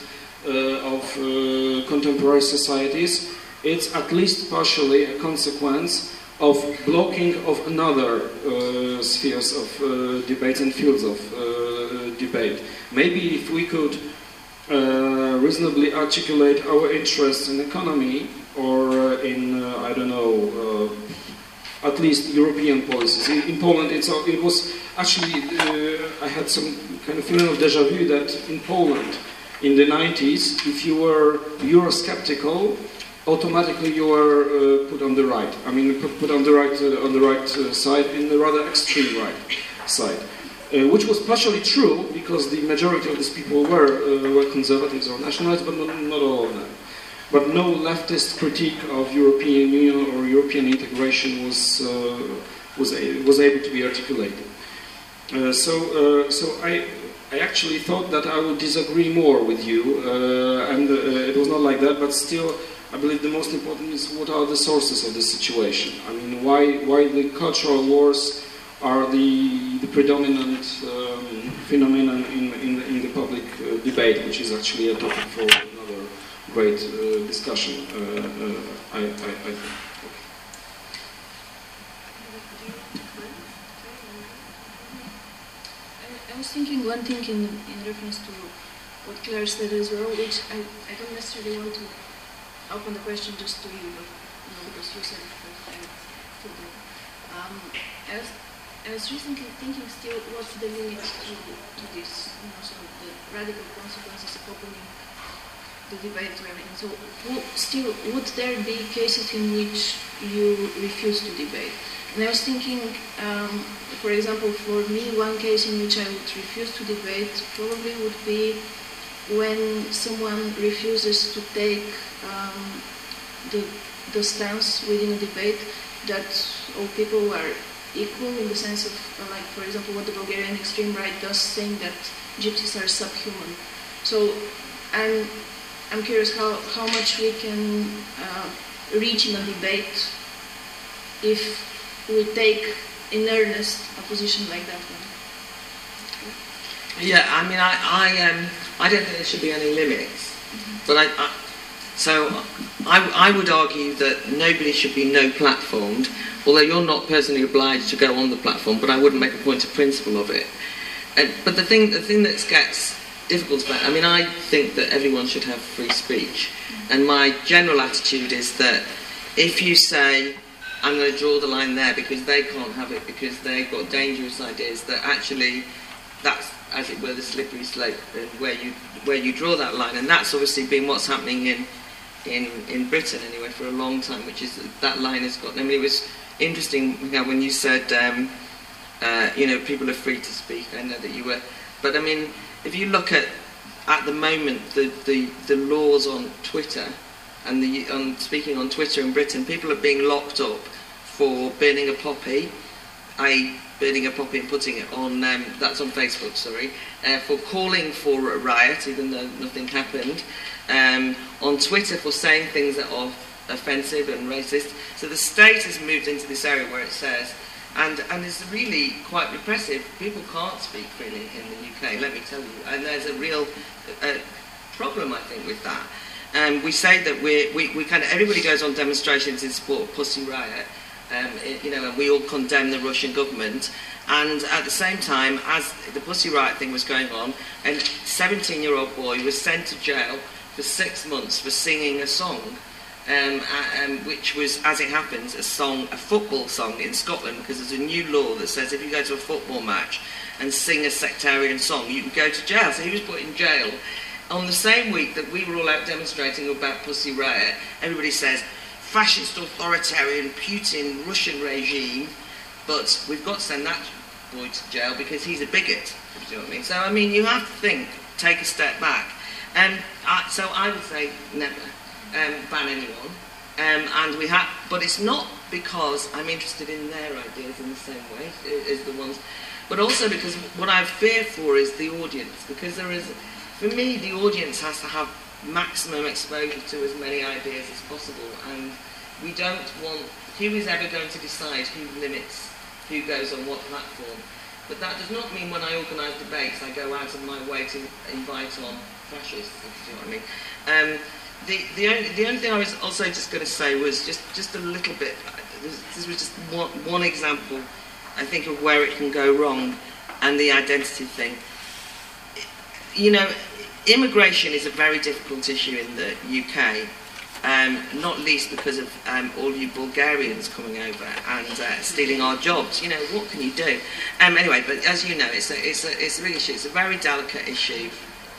uh, of uh, contemporary societies, it's at least partially a consequence of blocking of another uh, spheres of uh, debate and fields of debate. Maybe if we could uh, reasonably articulate our interests in economy or in, I don't know, at least European policies. In, in Poland, it was actually, I had some kind of feeling of deja vu that in Poland, in the 90s, if you were Eurosceptical, automatically you were uh, put on the right. I mean, put, on the right uh, on the right uh, side, in the rather extreme right side, uh, which was partially true because the majority of these people were uh, were conservatives or nationalists, but not, not all of them. But no leftist critique of European Union or European integration was uh, was a, was able to be articulated. so so I I actually thought that I would disagree more with you, uh, and uh, it was not like that. But still, I believe the most important is what are the sources of the situation. I mean, why why the cultural wars are the the predominant um, phenomenon in in the, in the public uh, debate, which is actually a topic for another great uh, discussion. Uh, uh, I, I, I think. I was thinking one thing in, in reference to what Claire said as well, which I, I don't necessarily want to open the question just to you, but you know, because you said it first. Um, I was, I was recently thinking still what's the limit to, to this, you know, so the radical consequences of opening the debate to everything. So still, would there be cases in which you refuse to debate? And I was thinking, um, for example, for me, one case in which I would refuse to debate probably would be when someone refuses to take um, the, the stance within a debate that all people are equal in the sense of, uh, like, for example, what the Bulgarian extreme right does, saying that gypsies are subhuman. So I'm, I'm curious how, how much we can uh, reach in a debate if we take in earnest a position like that one. Yeah, I mean, I, I, um, I don't think there should be any limits. But I, I so I, I would argue that nobody should be no platformed, although you're not personally obliged to go on the platform, but I wouldn't make a point of principle of it. And, but the thing, the thing that gets difficult about, I mean, I think that everyone should have free speech, and my general attitude is that if you say I'm going to draw the line there because they can't have it because they've got dangerous ideas, that actually that's as it were the slippery slope and where you where you draw that line, and that's obviously been what's happening in in in Britain anyway for a long time, which is that, line has got. I mean, it was interesting you know, when you said um, uh, you know people are free to speak. I know that you were, but I mean, if you look at at the moment the the, the laws on Twitter and the on speaking on Twitter in Britain, people are being locked up for burning a poppy, i.e. burning a poppy and putting it on, um, that's on Facebook, sorry, uh, for calling for a riot, even though nothing happened, um, on Twitter for saying things that are offensive and racist. So the state has moved into this area where it says, and, and it's really quite repressive. People can't speak freely in the UK, let me tell you. And there's a real uh, problem, I think, with that. Um, we say that we're, we, we kind of, everybody goes on demonstrations in support of Pussy Riot, um, it, you know, and we all condemn the Russian government. And at the same time, as the Pussy Riot thing was going on, a 17-year-old boy was sent to jail for six months for singing a song, um, um, which was, as it happens, a song, a football song in Scotland, because there's a new law that says if you go to a football match and sing a sectarian song, you can go to jail. So he was put in jail. On the same week that we were all out demonstrating about Pussy Riot, everybody says, fascist, authoritarian, Putin, Russian regime, but we've got to send that boy to jail because he's a bigot. You know what I mean? So, I mean, you have to think, take a step back. Um, I, so I would say never um, ban anyone. Um, and we have, but it's not because I'm interested in their ideas in the same way as the ones, but also because what I fear for is the audience. Because there is, for me, the audience has to have maximum exposure to as many ideas as possible, and we don't want. Who is ever going to decide who limits who goes on what platform? But that does not mean when I organise debates I go out of my way to invite on fascists, if you know what I mean. Um, the, the, only, the only thing I was also just going to say was just, just a little bit, this, was just one, one example, I think, of where it can go wrong and the identity thing. You know, immigration is a very difficult issue in the UK, um, not least because of um, all you Bulgarians coming over and uh, stealing our jobs. You know, what can you do? Um, anyway, but as you know, it's a, it's, a, it's a big issue. It's a very delicate issue.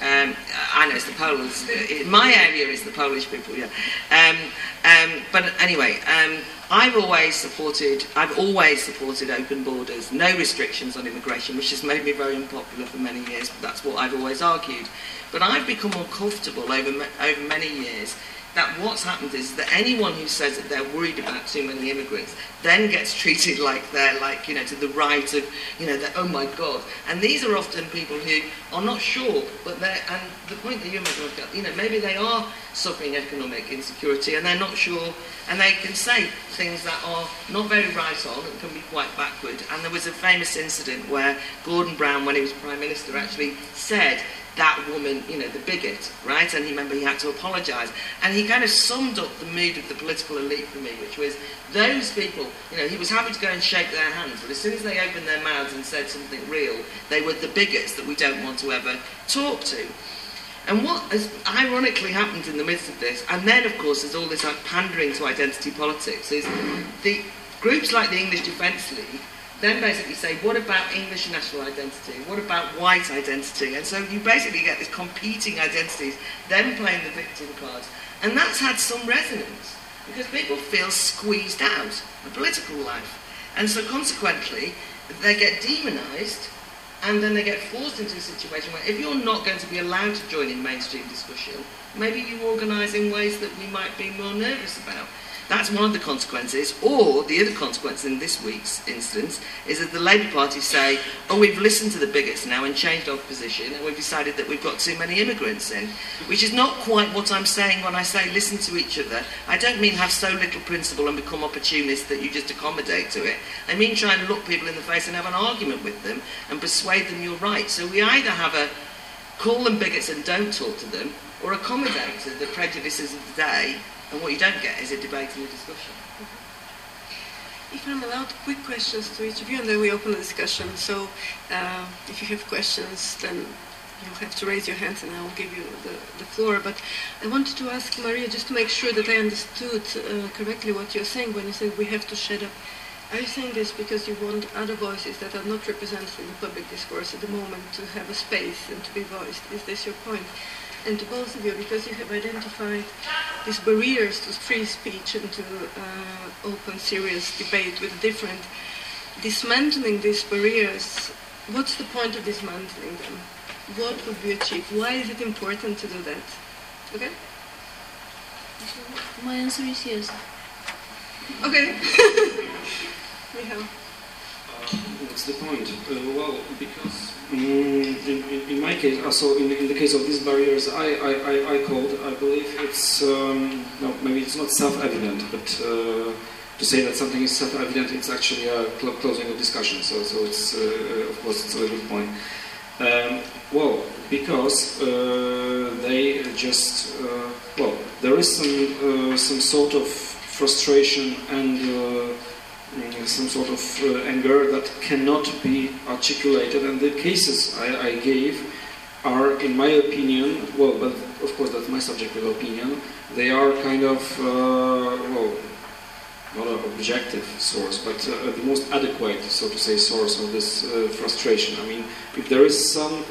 Um, I know it's the Poles. In my area is the Polish people, yeah. Um, um, but anyway, um, I've always supported. I've always supported open borders, no restrictions on immigration, which has made me very unpopular for many years. That's what I've always argued. But I've become more comfortable over over many years that what's happened is that anyone who says that they're worried about too many immigrants then gets treated like they're like, you know, to the right of, you know, that, oh my God. And these are often people who are not sure, but they're, and the point that you make, you know, maybe they are suffering economic insecurity and they're not sure, and they can say things that are not very right on and can be quite backward. And there was a famous incident where Gordon Brown, when he was Prime Minister, actually said that woman, you know, the bigot, right? And he remember he had to apologise. And he kind of summed up the mood of the political elite for me, which was those people, you know, he was happy to go and shake their hands, but as soon as they opened their mouths and said something real, they were the bigots that we don't want to ever talk to. And what has ironically happened in the midst of this, and then of course there's all this like pandering to identity politics, is the groups like the English Defence League then basically say, what about English national identity? What about white identity? And so you basically get these competing identities, then playing the victim cards. And that's had some resonance because people feel squeezed out of political life. And so consequently, they get demonised and then they get forced into a situation where if you're not going to be allowed to join in mainstream discussion, maybe you organise in ways that we might be more nervous about. That's one of the consequences. Or the other consequence in this week's instance is that the Labour Party say, oh, we've listened to the bigots now and changed our position and we've decided that we've got too many immigrants in. Which is not quite what I'm saying when I say listen to each other. I don't mean have so little principle and become opportunist that you just accommodate to it. I mean try and look people in the face and have an argument with them and persuade them you're right. So we either have a call them bigots and don't talk to them, or accommodate to the prejudices of the day and what you don't get is a debate and a discussion. If I'm allowed quick questions to each of you, and then we open the discussion. So uh, if you have questions, then you'll have to raise your hands and I will give you the, the floor. But I wanted to ask Mariya just to make sure that I understood uh, correctly what you're saying when you say we have to shut up. Are you saying this because you want other voices that are not represented in the public discourse at the moment to have a space and to be voiced? Is this your point? And to both of you because you have identified these barriers to free speech and to uh, open, serious debate with different. Dismantling these barriers, what's the point of dismantling them? What would be achieved? Why is it important to do that? Okay? My answer is yes. Okay. [LAUGHS] we have. What's the point? Uh, well, because in, in, in, my case, also in, in, the case of these barriers, I, I, I, called, I believe it's, um, no, maybe it's not self-evident, but uh, to say that something is self-evident, it's actually a cl closing of discussion. So, so it's, uh, of course, it's a good point. Um, well, because uh, they just, uh, well, there is some, uh, some sort of frustration and some sort of uh, anger that cannot be articulated. And the cases I, I, gave are, in my opinion, well, but of course that's my subjective opinion, they are kind of, uh, well, not an objective source, but uh, the most adequate, so to say, source of this uh, frustration. I mean, if there is some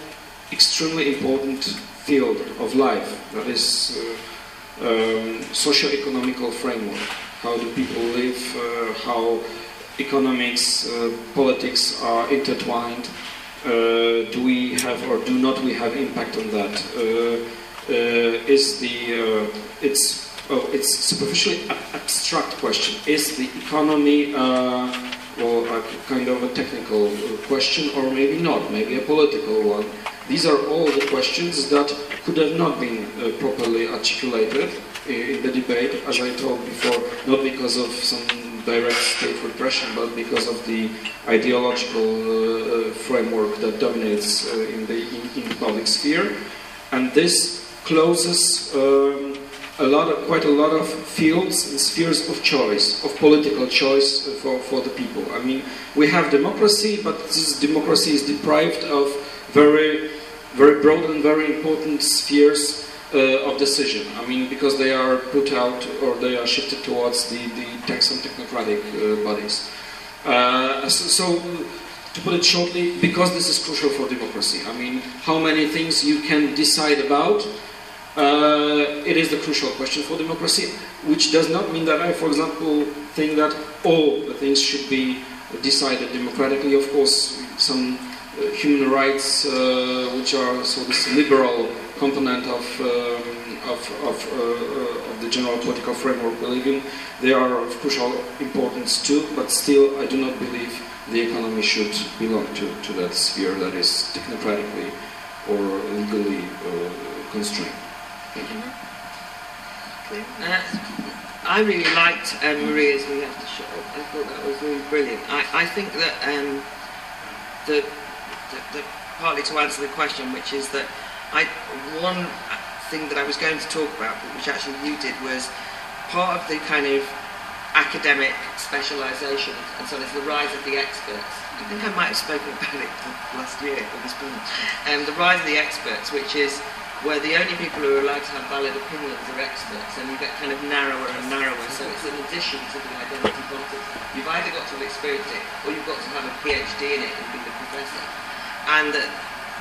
extremely important field of life that is uh, um, socio-economical framework, how do people live, uh, how economics, uh, politics are intertwined. Uh, do we have or do not we have impact on that? is the it's oh, it's superficially abstract question. Is the economy well, a kind of a technical question, or maybe not, maybe a political one. These are all the questions that could have not been uh, properly articulated in the debate, as I told before, not because of some direct state repression, but because of the ideological uh, framework that dominates uh, in, the, in, in, the public sphere. And this closes um, a lot of, quite a lot of fields and spheres of choice, of political choice for, for the people. I mean, we have democracy, but this democracy is deprived of very, very broad and very important spheres uh, of decision. I mean, because they are put out or they are shifted towards the, the tech, some technocratic uh, bodies. Uh, so, so, to put it shortly, because this is crucial for democracy. I mean, how many things you can decide about, uh, it is the crucial question for democracy, which does not mean that I, for example, think that all the things should be decided democratically. Of course, some uh, human rights, uh, which are sort of liberal component of, um, of, of, uh, of the general political framework we live in. They are of crucial importance too, but still I do not believe the economy should belong to, to that sphere that is technocratically or legally uh, constrained. Thank you. Uh, I really liked um, Mariya's We Have to Shut Up. I thought that was really brilliant. I, I think that um, the, the, the, partly to answer the question, which is that I one thing that I was going to talk about, which actually you did, was part of the kind of academic specialisation, and so there's the rise of the experts. I think I might have spoken about it [LAUGHS] last year at this point. Um, the rise of the experts, which is where the only people who are allowed to have valid opinions are experts, and you get kind of narrower and narrower. So it's in addition to the identity politics. You've either got to have experienced it, or you've got to have a PhD in it and be the professor. And uh,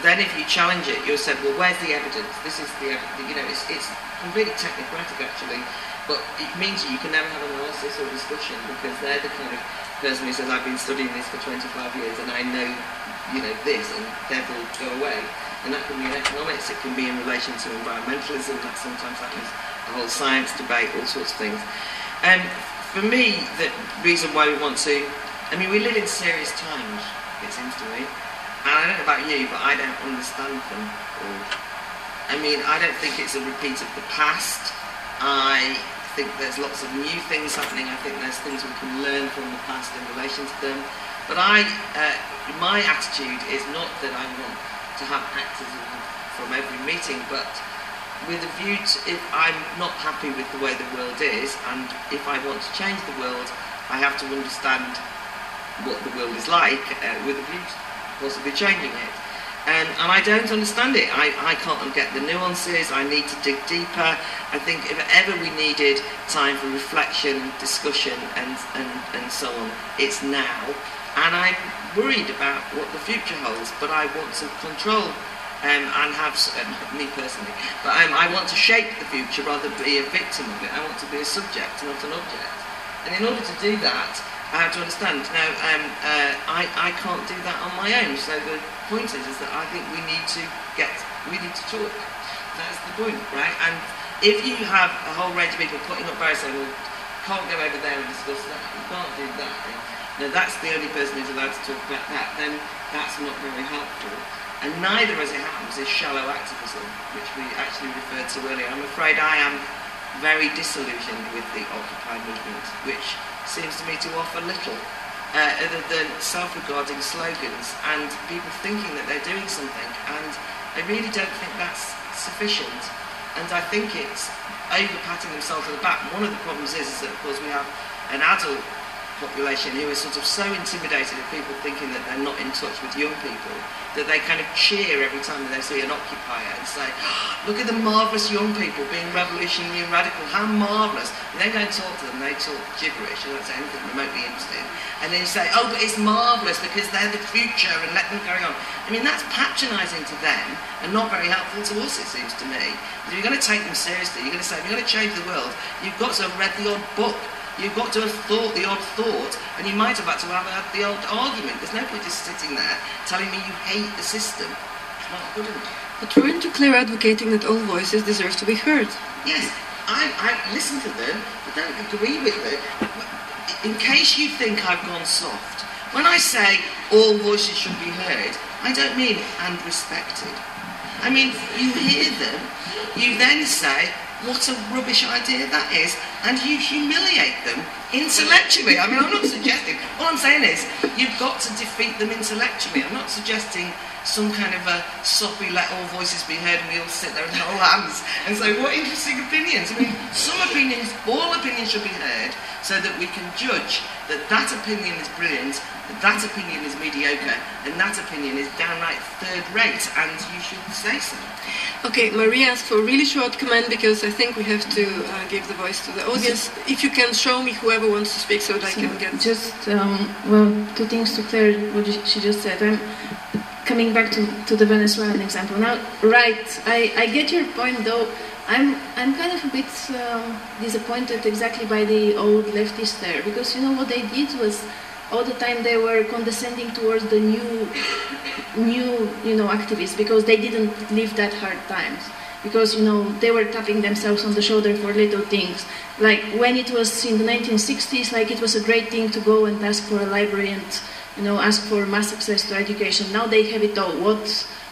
then if you challenge it, you're said, well, where's the evidence? This is the, you know, it's, it's completely technocratic actually. But it means you can never have an analysis or discussion because they're the kind of person who says, I've been studying this for 25 years and I know, you know, this, and therefore go away. And that can be in economics, it can be in relation to environmentalism, that sometimes happens, the whole science debate, all sorts of things. And for me, the reason why we want to, I mean, we live in serious times, it seems to me. And I don't know about you, but I don't understand them all. I mean, I don't think it's a repeat of the past. I think there's lots of new things happening. I think there's things we can learn from the past in relation to them. But I, uh, my attitude is not that I want to have actors from every meeting, but with a view to if I'm not happy with the way the world is, and if I want to change the world, I have to understand what the world is like uh, with a view to possibly changing it. And, and I don't understand it. I, I can't get the nuances. I need to dig deeper. I think if ever we needed time for reflection, discussion, and, and, and so on, it's now. And I'm worried about what the future holds, but I want to control um, and have, um, [LAUGHS] me personally, but um, I want to shape the future rather than be a victim of it. I want to be a subject, not an object. And in order to do that, I have to understand. Now, um, uh, I, I can't do that on my own. So the point is, is that I think we need to get, we need to talk. That's the point, right? And if you have a whole range of people putting up barriers saying, well, can't go over there and discuss that, you can't do that, now that's the only person who's allowed to talk about that, then that's not very helpful. And neither, as it happens, is shallow activism, which we actually referred to earlier. I'm afraid I am very disillusioned with the Occupy movement, which seems to me to offer little uh, other than self-regarding slogans and people thinking that they're doing something. And I really don't think that's sufficient. And I think it's over patting themselves on the back. One of the problems is, is that, of course, we have an adult population who are sort of so intimidated at people thinking that they're not in touch with young people that they kind of cheer every time they see an occupier and say, oh, look at the marvellous young people being revolutionary and radical, how marvellous. And then go and talk to them, they talk gibberish, they don't say anything remotely interesting. And then you say, oh, but it's marvellous because they're the future and let them carry on. I mean, that's patronising to them and not very helpful to us, it seems to me. If you're going to take them seriously, you're going to say, if you're going to change the world, you've got to have read the odd book You've got to have thought the odd thought, and you might have had to have had the odd argument. There's no point just sitting there telling me you hate the system. It's not good enough. But weren't you clear advocating that all voices deserve to be heard? Yes, I, I listen to them, but don't agree with them. In case you think I've gone soft, when I say all voices should be heard, I don't mean and respected. I mean, you hear them, you then say, what a rubbish idea that is, and you humiliate them intellectually. I mean, I'm not suggesting, all I'm saying is, you've got to defeat them intellectually. I'm not suggesting some kind of a soppy let all voices be heard and we all sit there and hold hands and say, what interesting opinions. I mean, some opinions, all opinions should be heard so that we can judge that that opinion is brilliant, that that opinion is mediocre, and that opinion is downright third rate, and you should say so. Okay, Mariya asked for a really short comment because I think we have to uh, give the voice to the audience. If you can show me whoever wants to speak so that so I can get... Just, um, well, two things to clear what she just said. I'm coming back to, to the Venezuelan example. Now, right, I, I get your point though. I'm, I'm kind of a bit um, disappointed exactly by the old leftists there because you know what they did was all the time they were condescending towards the new, new, you know, activists because they didn't live that hard times. because you know they were tapping themselves on the shoulder for little things. Like when it was in the 1960s, like it was a great thing to go and ask for a library and you know ask for mass access to education. Now they have it all. What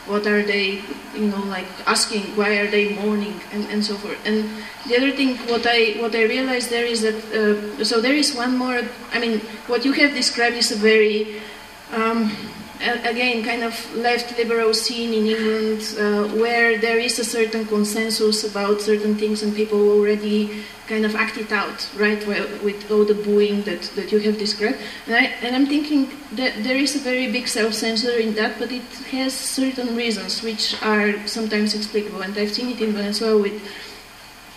what are they you know like asking? Why are they mourning and, and so forth? And the other thing, what I what I realized there is that uh, so there is one more. I mean, what you have described is a very um, again, kind of left liberal scene in England uh, where there is a certain consensus about certain things and people already kind of act it out, right, with all the booing that, that you have described. And, I, and I'm thinking that there is a very big self-censor in that, but it has certain reasons which are sometimes explicable. And I've seen it in Venezuela with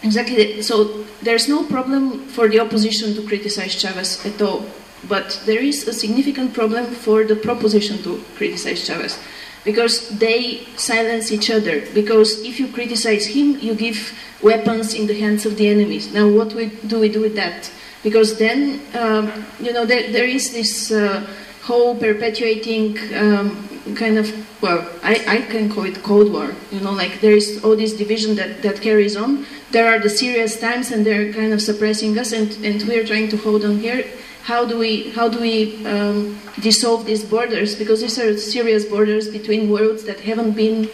exactly that. So there's no problem for the opposition to criticize Chavez at all but there is a significant problem for the proposition to criticize Chavez because they silence each other. Because if you criticize him, you give weapons in the hands of the enemies. Now, what we, do we do with that? Because then, um, you know, there, there is this uh, whole perpetuating um, kind of, well, I, I can call it Cold War. You know, like there is all this division that, that carries on. There are the serious times, and they're kind of suppressing us, and, and we're trying to hold on here how do we how do we um, dissolve these borders because these are serious borders between worlds that haven't been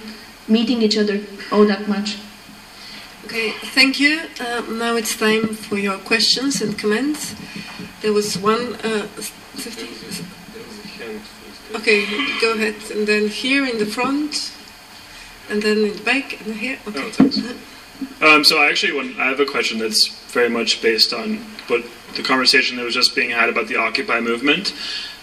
meeting each other all that much. Okay, thank you. Uh, now it's time for your questions and comments. There was one. Uh, okay, go ahead. And then here in the front, and then in the back, and here. Okay. Oh. Um, so I actually, want, I have a question that's very much based on what the conversation that was just being had about the Occupy movement.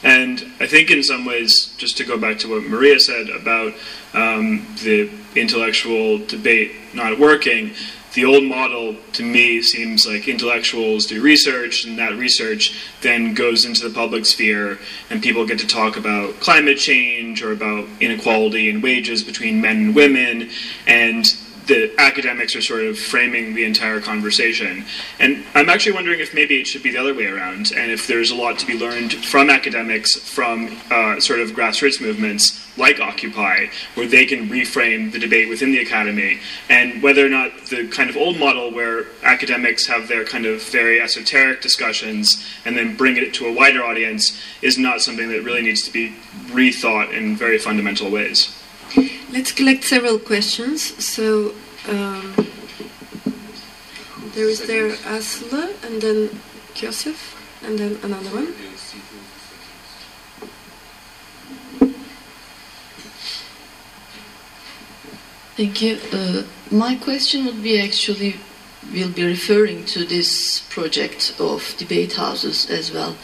And I think, in some ways, just to go back to what Mariya said about um, the intellectual debate not working, the old model to me seems like intellectuals do research, and that research then goes into the public sphere, and people get to talk about climate change or about inequality in wages between men and women, and the academics are sort of framing the entire conversation. And I'm actually wondering if maybe it should be the other way around, and if there's a lot to be learned from academics from uh, sort of grassroots movements like Occupy, where they can reframe the debate within the academy, and whether or not the kind of old model where academics have their kind of very esoteric discussions and then bring it to a wider audience is not something that really needs to be rethought in very fundamental ways. Let's collect several questions. So um, there is there Asla, and then Joseph, and then another one. Thank you. Uh, my question would be actually, we'll be referring to this project of debate houses as well.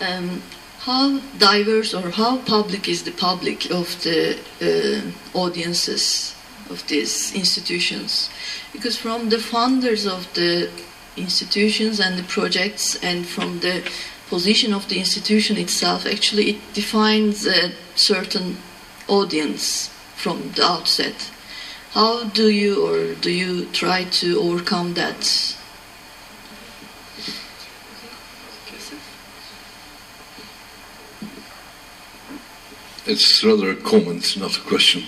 Um, how diverse or how public is the public of the uh, audiences of these institutions? Because from the founders of the institutions and the projects, and from the position of the institution itself, actually it defines a certain audience from the outset. How do you or do you try to overcome that It's rather a comment, not a question.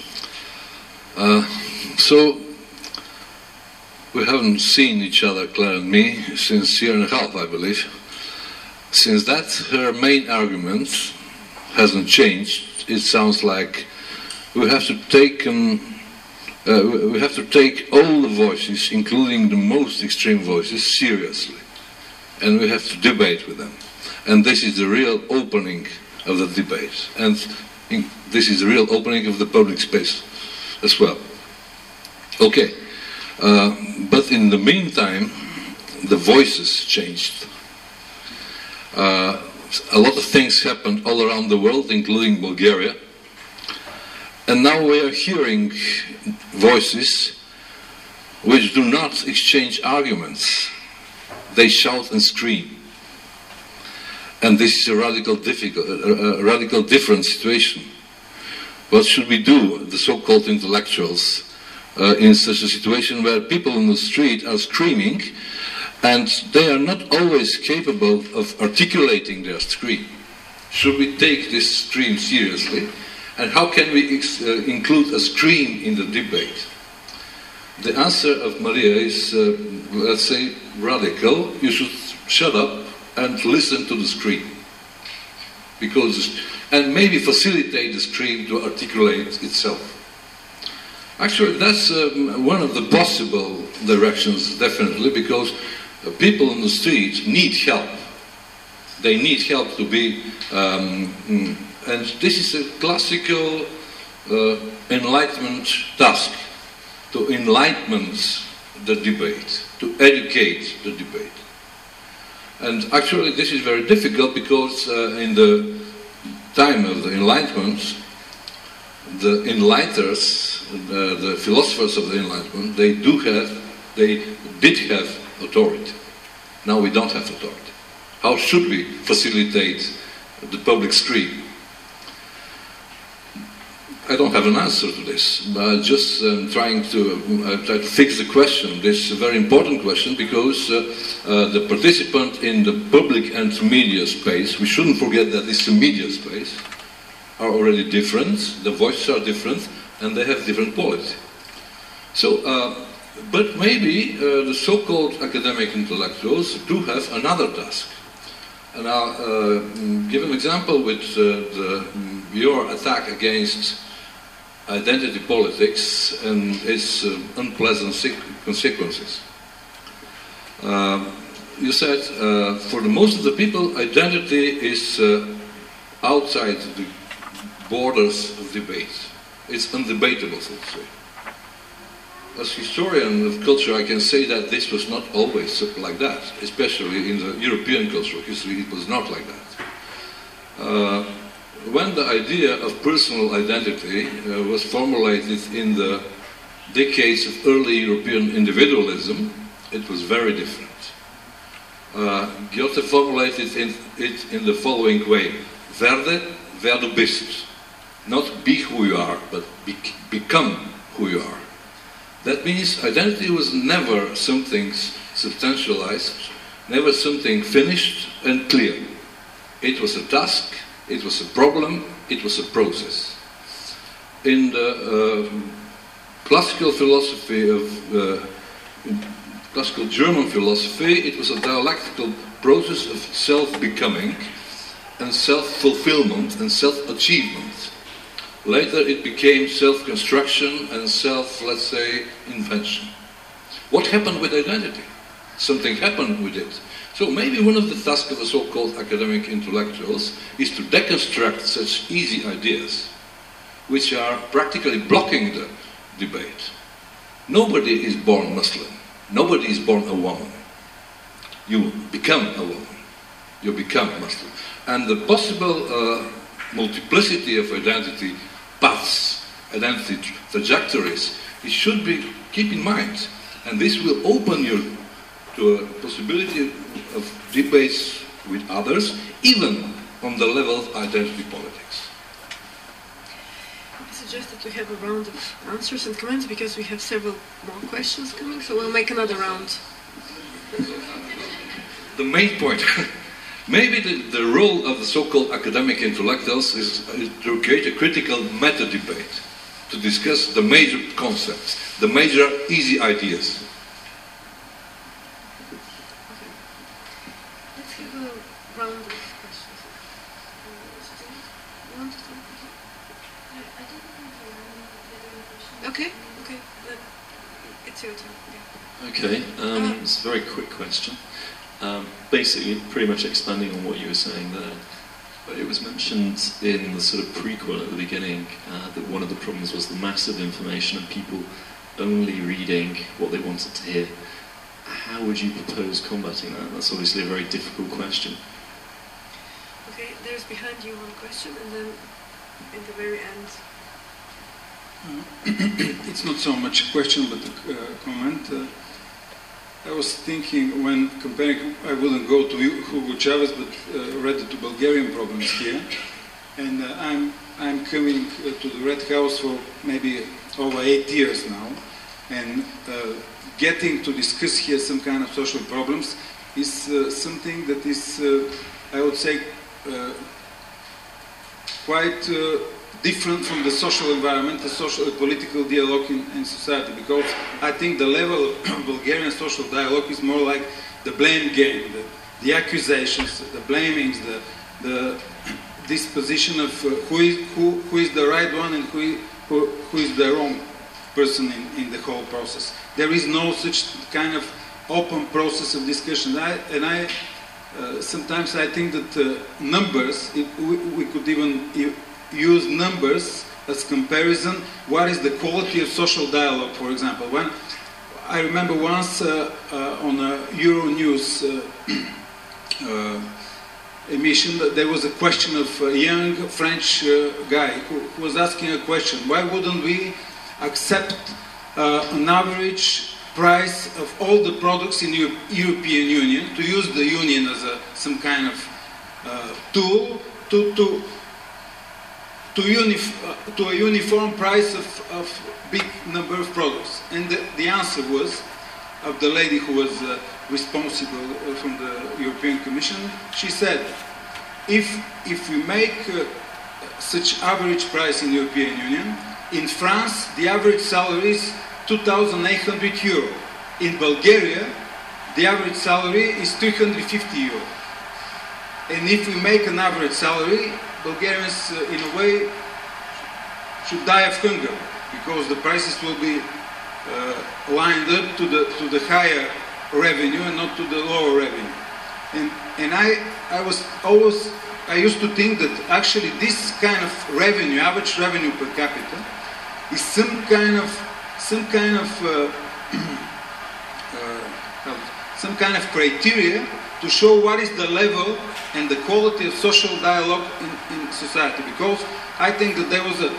Uh, so, we haven't seen each other, Claire and me, since year and a half, I believe. Since that, her main argument hasn't changed. It sounds like we have to take uh, we have to take all the voices, including the most extreme voices, seriously, and we have to debate with them. And this is the real opening of the debate. And this is the real opening of the public space as well. Okay, uh, but in the meantime, the voices changed. Uh, a lot of things happened all around the world, including Bulgaria. And now we are hearing voices which do not exchange arguments. They shout and scream. And this is a radical, a, radical different situation. What should we do, the so-called intellectuals, uh, in such a situation where people on the street are screaming and they are not always capable of articulating their scream? Should we take this scream seriously? And how can we uh, include a scream in the debate? the answer of Mariya is, uh, let's say, radical. You should shut up and listen to the screen. Because, and maybe facilitate the screen to articulate itself. Actually, that's um, one of the possible directions, definitely, because people on the street need help. They need help to be, um, mm, and this is a classical uh, enlightenment task to enlightenment the debate, to educate the debate. And actually, this is very difficult because uh, in the time of the Enlightenment, the enlighters, uh, the philosophers of the Enlightenment, they do have, they did have authority. Now we don't have authority. How should we facilitate the public stream? I don't have an answer to this, but just um, trying to uh, try to fix the question. This very important question because uh, uh, the participant in the public and media space, we shouldn't forget that it's a media space, are already different. The voices are different, and they have different quality. So, uh, but maybe uh, the so-called academic intellectuals do have another task. And I'll uh, give an example with the, your attack against identity politics and its uh, unpleasant consequences. Uh, you said uh, for the most of the people, identity is uh, outside the borders of debate. It's undebatable, so to say. As historian of culture, I can say that this was not always like that, especially in the European cultural history, it was not like that. When the idea of personal identity uh, was formulated in the decades of early European individualism, it was very different. Uh, Goethe formulated in, it in the following way Werde, wer du bist. Not be who you are, but be, become who you are. That means identity was never something substantialized, never something finished and clear. It was a task it was a problem, it was a process. In the uh, classical philosophy of uh, classical German philosophy, it was a dialectical process of self-becoming and self-fulfillment and self-achievement. Later it became self-construction and self, let's say, invention. What happened with identity? Something happened with it. So maybe one of the tasks of the so-called academic intellectuals is to deconstruct such easy ideas, which are practically blocking the debate. Nobody is born Muslim. Nobody is born a woman. You become a woman. You become Muslim. And the possible uh, multiplicity of identity paths, identity trajectories, it should be keep in mind. And this will open you to a possibility of debates with others, even on the level of identity politics. I suggest that we have a round of answers and comments because we have several more questions coming, so we'll make another round. The main point. [LAUGHS] Maybe the, the, role of the so-called academic intellectuals is, is to create a critical meta-debate, to discuss the major concepts, the major easy ideas. Okay, um, it's a very quick question. Um, basically, pretty much expanding on what you were saying there. But it was mentioned in the sort of prequel at the beginning uh, that one of the problems was the massive information and people only reading what they wanted to hear. How would you propose combating that? That's obviously a very difficult question. Okay, there's behind you one question, and then in the very end. Uh, [COUGHS] it's not so much a question, but a uh, comment. I was thinking when comparing, I wouldn't go to Hugo Chavez, but uh, to Bulgarian problems here. And uh, I'm, I'm coming uh, to the Red House for maybe over eight years now. And uh, getting to discuss here some kind of social problems is uh, something that is, uh, I would say, quite different from the social environment, the social the political dialogue in, in society. Because I think the level of [CLEARS THROAT] Bulgarian social dialogue is more like the blame game, the, the accusations, the blamings, the, the [CLEARS THROAT] disposition of uh, who, is, who, who is the right one and who, who, who is the wrong person in, in the whole process. There is no such kind of open process of discussion. I, and I uh, sometimes I think that uh, numbers, we, we, could even use numbers as comparison. What is the quality of social dialogue, for example? When I remember once uh, uh on a Euro News uh, [CLEARS THROAT] uh, emission, there was a question of a young French guy who, who, was asking a question: Why wouldn't we accept an average price of all the products in the European Union, to use the Union as a, some kind of uh, tool to, to, to, unif- uh, to a uniform price of, of big number of products. And the, the answer was, of the lady who was uh, responsible uh, from the European Commission, she said, if, if we make uh, such average price in the European Union, in France the average salary is 2,800 euro. In Bulgaria, the average salary is 350 euro. And if we make an average salary, Bulgarians, uh, in a way, should die of hunger because the prices will be uh, lined up to the, to the higher revenue and not to the lower revenue. And, and I, I was always, I used to think that actually this kind of revenue, average revenue per capita, is some kind of some kind of uh, [CLEARS THROAT] uh, some kind of criteria to show what is the level and the quality of social dialogue in, in society. Because I think that there was a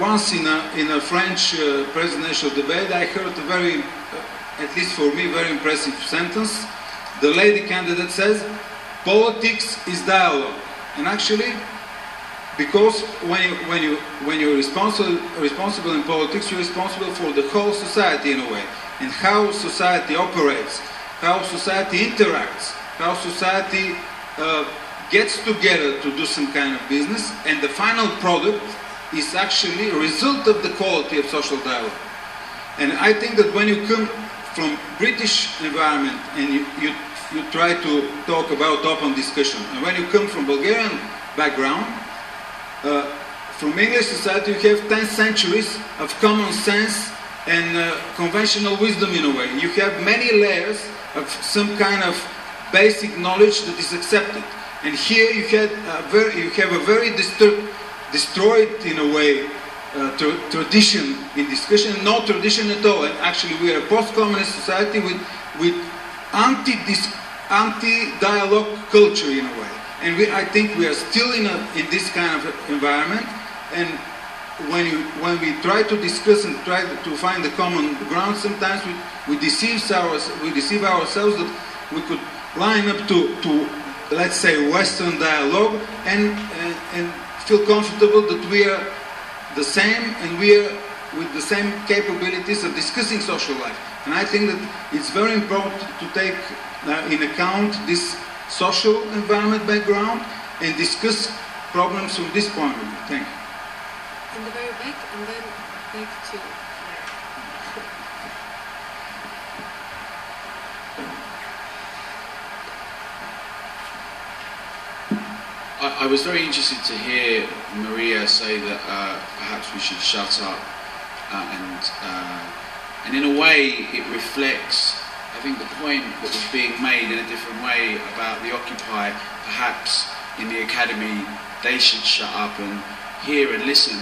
once in a in a French uh, presidential debate, I heard a very, uh, at least for me, very impressive sentence. The lady candidate says, "Politics is dialogue," and actually because when you, when you, when you're responsible, responsible in politics, you're responsible for the whole society in a way, and how society operates, how society interacts, how society uh, gets together to do some kind of business, and the final product is actually a result of the quality of social dialogue. And I think that when you come from British environment and you, you, you try to talk about open discussion, and when you come from Bulgarian background, uh, from English society, you have 10 centuries of common sense and uh, conventional wisdom in a way. You have many layers of some kind of basic knowledge that is accepted. And here you, had very, you have a very destroyed, in a way, uh, tra tradition in discussion, no tradition at all. And actually, we are a post-communist society with, with anti-dialogue anti culture in a way. And we, I think we are still in, a, in this kind of environment. And when, you, when we try to discuss and try to find the common ground, sometimes we, we, we deceive ourselves that we could line up to, to let's say, Western dialogue and, and, and feel comfortable that we are the same and we are with the same capabilities of discussing social life. And I think that it's very important to take uh, in account this social environment background and discuss problems from this point of view. Thank you. In the very back and then back to I, I was very interested to hear Mariya say that uh, perhaps we should shut up, uh, and uh, and in a way it reflects I think the point that was being made in a different way about the Occupy, perhaps in the academy, they should shut up and hear and listen,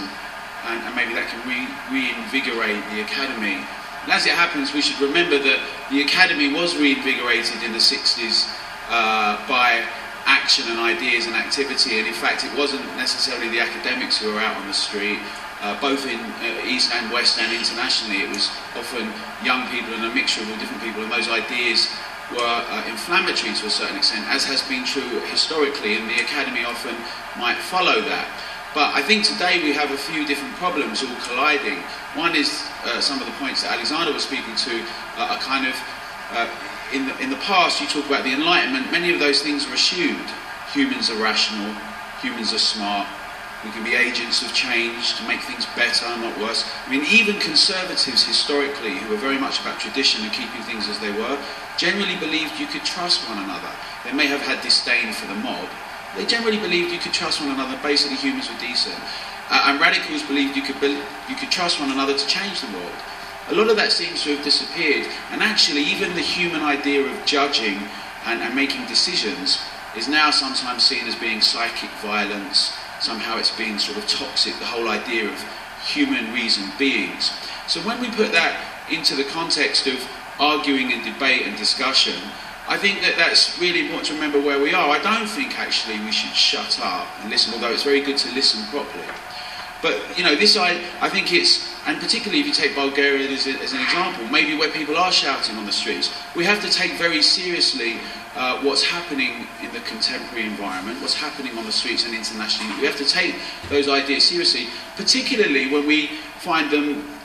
and, and maybe that can re- reinvigorate the academy. And as it happens, we should remember that the academy was reinvigorated in the 60s uh, by action and ideas and activity, and in fact, it wasn't necessarily the academics who were out on the street uh, both in uh, East and West and internationally. It was often young people and a mixture of all different people, and those ideas were uh, inflammatory to a certain extent, as has been true historically, and the academy often might follow that. But I think today we have a few different problems all colliding. One is uh, some of the points that Alexander was speaking to uh, are kind of, uh, in, the, in the past, you talk about the Enlightenment, many of those things are assumed. Humans are rational, humans are smart, We can be agents of change to make things better, not worse. I mean, even conservatives historically, who were very much about tradition and keeping things as they were, generally believed you could trust one another. They may have had disdain for the mob. They generally believed you could trust one another. Basically, humans were decent. Uh, and radicals believed you could, be, you could trust one another to change the world. A lot of that seems to have disappeared. And actually, even the human idea of judging and, and making decisions is now sometimes seen as being psychic violence. Somehow it's being sort of toxic, the whole idea of human reason beings. So when we put that into the context of arguing and debate and discussion, I think that that's really important to remember where we are. I don't think actually we should shut up and listen, although it's very good to listen properly. But you know, this I, I think it's, and particularly if you take Bulgaria as, a, as an example, maybe where people are shouting on the streets, we have to take very seriously uh, what's happening in the contemporary environment, what's happening on the streets and internationally. We have to take those ideas seriously, particularly when we find them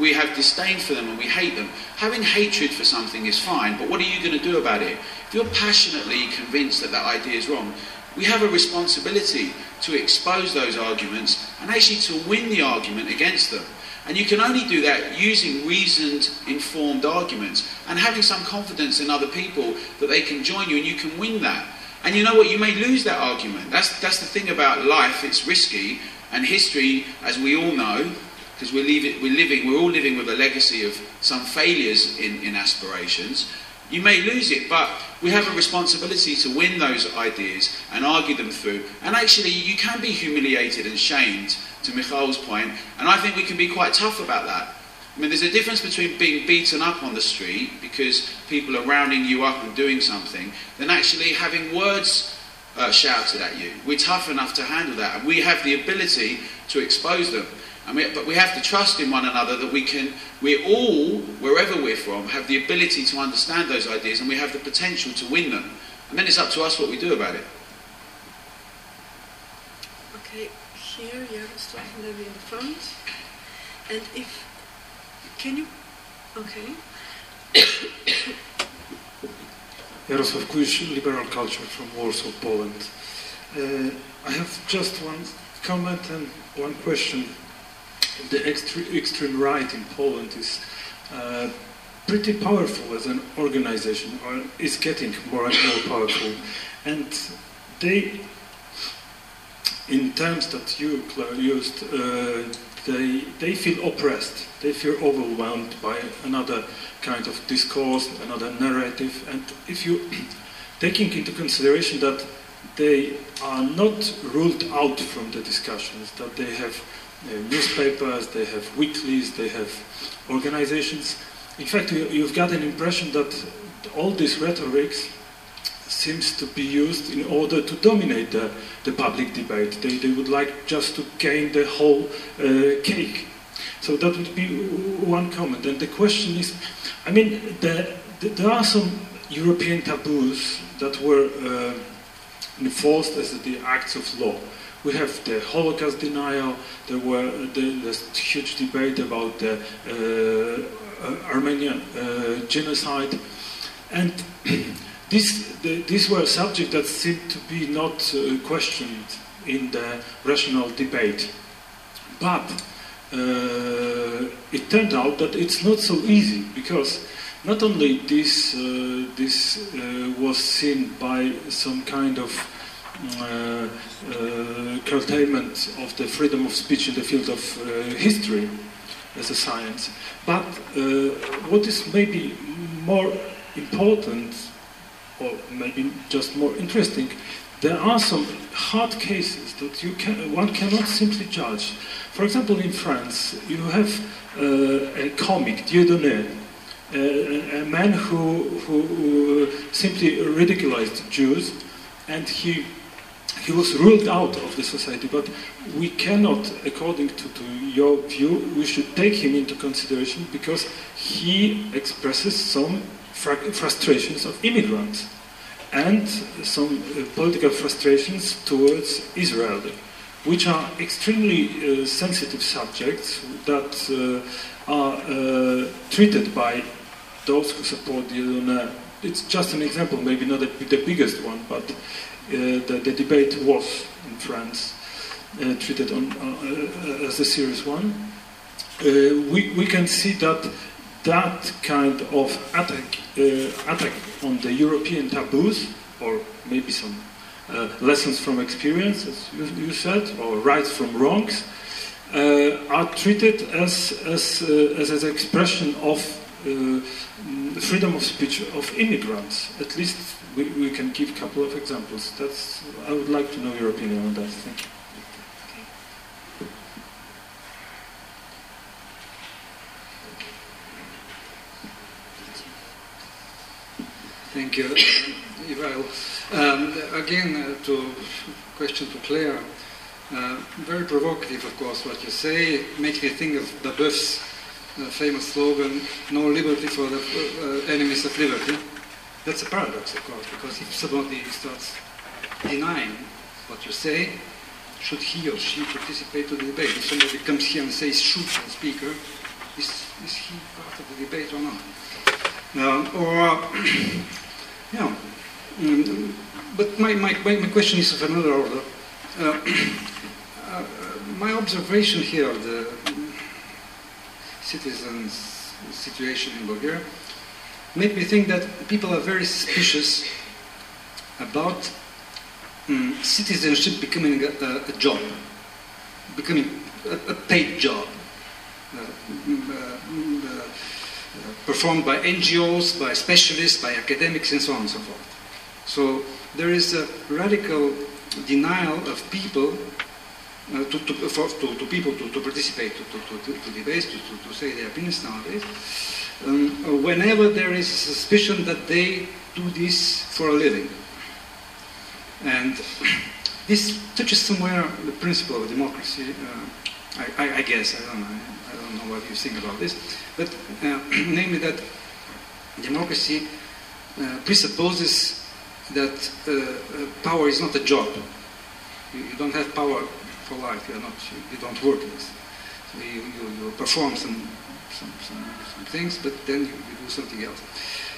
we have disdain for them and we hate them. Having hatred for something is fine, but what are you going to do about it? If you're passionately convinced that that idea is wrong, we have a responsibility to expose those arguments and actually to win the argument against them. And you can only do that using reasoned, informed arguments and having some confidence in other people that they can join you and you can win that. And you know what? You may lose that argument. That's, that's the thing about life, it's risky. And history, as we all know, because we're, we're, living, we're all living with a legacy of some failures in, in aspirations. You may lose it, but we have a responsibility to win those ideas and argue them through. And actually, you can be humiliated and shamed, to Mikhail's point, and I think we can be quite tough about that. I mean, there's a difference between being beaten up on the street because people are rounding you up and doing something, than actually having words uh, shouted at you. We're tough enough to handle that, and we have the ability to expose them. We, but we have to trust in one another that we can, we all, wherever we're from, have the ability to understand those ideas and we have the potential to win them. And then it's up to us what we do about it. Okay, here Jaroslav then in the front. And if, can you, okay. [COUGHS] Jaroslav Kuisz, Liberal Culture from Warsaw, Poland. Uh, I have just one comment and one question the extre- extreme right in Poland is uh, pretty powerful as an organization, or is getting more and more powerful. And they, in terms that you used, uh, they, they feel oppressed, they feel overwhelmed by another kind of discourse, another narrative. And if you, [CLEARS THROAT] taking into consideration that they are not ruled out from the discussions, that they have newspapers, they have weeklies, they have organizations. In fact, you, have got an impression that all these rhetorics seems to be used in order to dominate the, the public debate. They, they would like just to gain the whole uh, cake. So that would be one comment. And the question is, I mean, the, the, there are some European taboos that were uh, enforced as the acts of law. We have the Holocaust denial. There were the, this huge debate about the uh, Armenian uh, genocide, and [CLEARS THROAT] this, the, these were subjects that seemed to be not uh, questioned in the rational debate. But uh, it turned out that it's not so easy because not only this, uh, this uh, was seen by some kind of uh, uh, curtailment of the freedom of speech in the field of history as a science. But what is maybe more important, or maybe just more interesting, there are some hard cases that you can, one cannot simply judge. For example, in France, you have uh, a comic, Dieudonné, uh, a man who, who simply ridiculized Jews, and he he was ruled out of the society, but we cannot, according to, to your view, we should take him into consideration because he expresses some frustrations of immigrants and some uh, political frustrations towards Israel, which are extremely uh, sensitive subjects that uh, are treated by those who support the It's just an example, maybe not the, biggest one, but the, the, debate was in France. uh, treated on, uh, as a serious one, uh, we, we can see that that kind of attack, uh, attack on the European taboos, or maybe some uh, lessons from experience, as you, you, said, or rights from wrongs, uh, are treated as, as, uh, as an expression of uh, freedom of speech of immigrants. At least we, we can give a couple of examples. That's, I would like to know your opinion on that. Thank you. Thank you, Ivail. Um, again, uh, to question to Claire. Uh, very provocative, of course, what you say. Makes me think of Babeuf's uh, famous slogan, no liberty for the uh, enemies of liberty. That's a paradox, of course, because if somebody starts denying what you say, should he or she participate to the debate? If somebody comes here and says shoot the speaker, is, is he part of the debate or not? Or, [CLEARS THROAT] yeah. Um, but my, my, my question is of another order. [CLEARS THROAT] Uh, uh, my observation here of the citizens' situation in Bulgaria made me think that people are very suspicious about um, citizenship becoming a, a, a, job, becoming a, a paid job. Uh, uh, performed by NGOs, by specialists, by academics, and so on and so forth. So there is a radical denial of people uh, to, to, for, to, to, people to, to participate, to, to, to, debate, to, to, to say their opinions nowadays, um, whenever there is a suspicion that they do this for a living. And this touches somewhere the principle of democracy, uh, I, I, I, guess, I don't know what you think about this, but uh, [CLEARS THROAT] namely that democracy uh, presupposes that uh, uh, power is not a job. You, you don't have power for life. You're not, you, you don't work this. So you, you, you perform some, some, some, some, things, but then you, you do something else.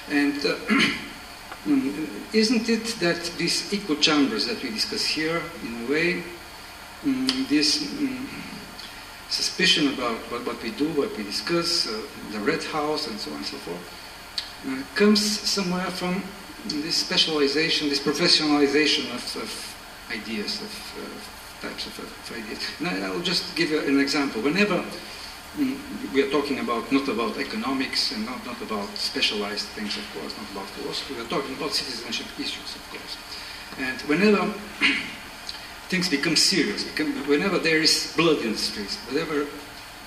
And uh, [CLEARS THROAT] mm, isn't it that these echo chambers that we discuss here, in a way, um, this um, suspicion about what, what, we do, what we discuss, uh, the Red House, and so on and so forth, uh, comes somewhere from this specialization, this professionalization of, of ideas, of, uh, types of, of ideas. And I, will just give you an example. Whenever mm, we are talking about not about economics and not, not about specialized things, of course, not about philosophy, we are talking about citizenship issues, of course. And whenever [CLEARS THROAT] things become serious, become, whenever there is blood in the streets, whenever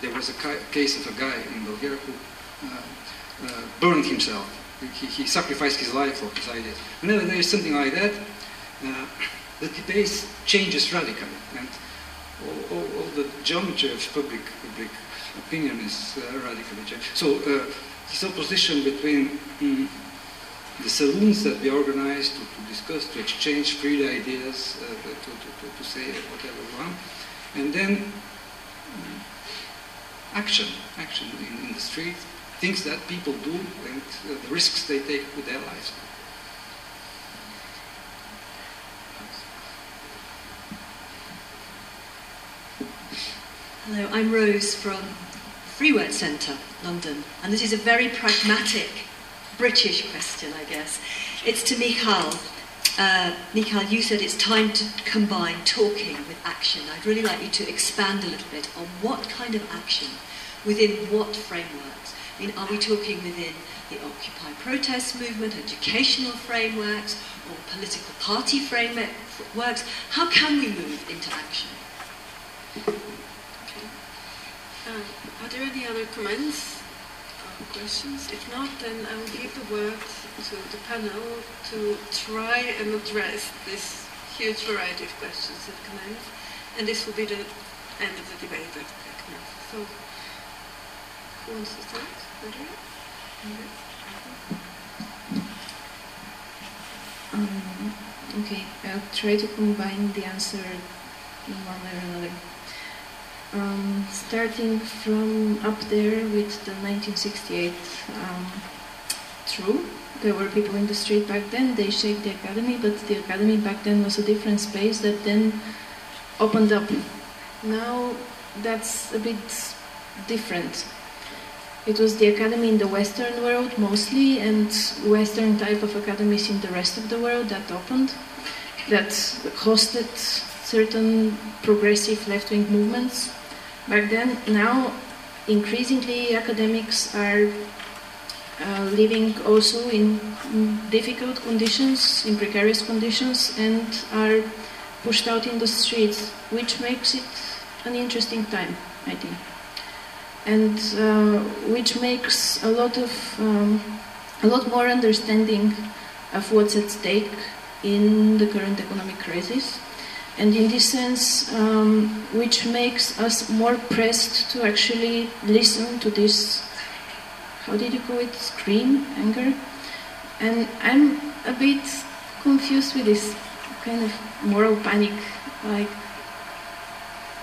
there was a case of a guy in Bulgaria who uh, uh, burned himself, he, he, sacrificed his life for his ideas. Whenever there is something like that, uh, the debate changes radically, and all, all, all the geometry of public, public opinion is uh, radically changed. So uh, this opposition between um, the saloons that we organize to, to, discuss, to exchange free ideas, uh, to, to, to, say whatever we want, and then um, action, action in, in, the street, things that people do and uh, the risks they take with their lives. Hello, I'm Rose from Free Word Centre, London, and this is a very pragmatic British question, I guess. It's to Michał. Uh, Michał, you said it's time to combine talking with action. I'd really like you to expand a little bit on what kind of action, within what frameworks. I mean, are we talking within the Occupy protest movement, educational frameworks, or political party frameworks? How can we move into action? Uh, are there any other comments questions? If not, then I will give the word to the panel to try and address this huge variety of questions that come in. And this will be the end of the debate. So, who wants to start? Um, okay, I'll try to combine the answer in one way or another. Um, starting from up there with the 1968 um, true, there were people in the street back then, they shaped the academy, but the academy back then was a different space that then opened up. Now that's a bit different. It was the academy in the Western world mostly, and Western type of academies in the rest of the world that opened, that hosted certain progressive left wing movements back then. Now, increasingly, academics are uh, living also in difficult conditions, in precarious conditions, and are pushed out in the streets, which makes it an interesting time, I think and uh, which makes a lot of um, a lot more understanding of what's at stake in the current economic crisis, and in this sense, um, which makes us more pressed to actually listen to this. How did you call it? Scream, anger, and I'm a bit confused with this kind of moral panic. Like,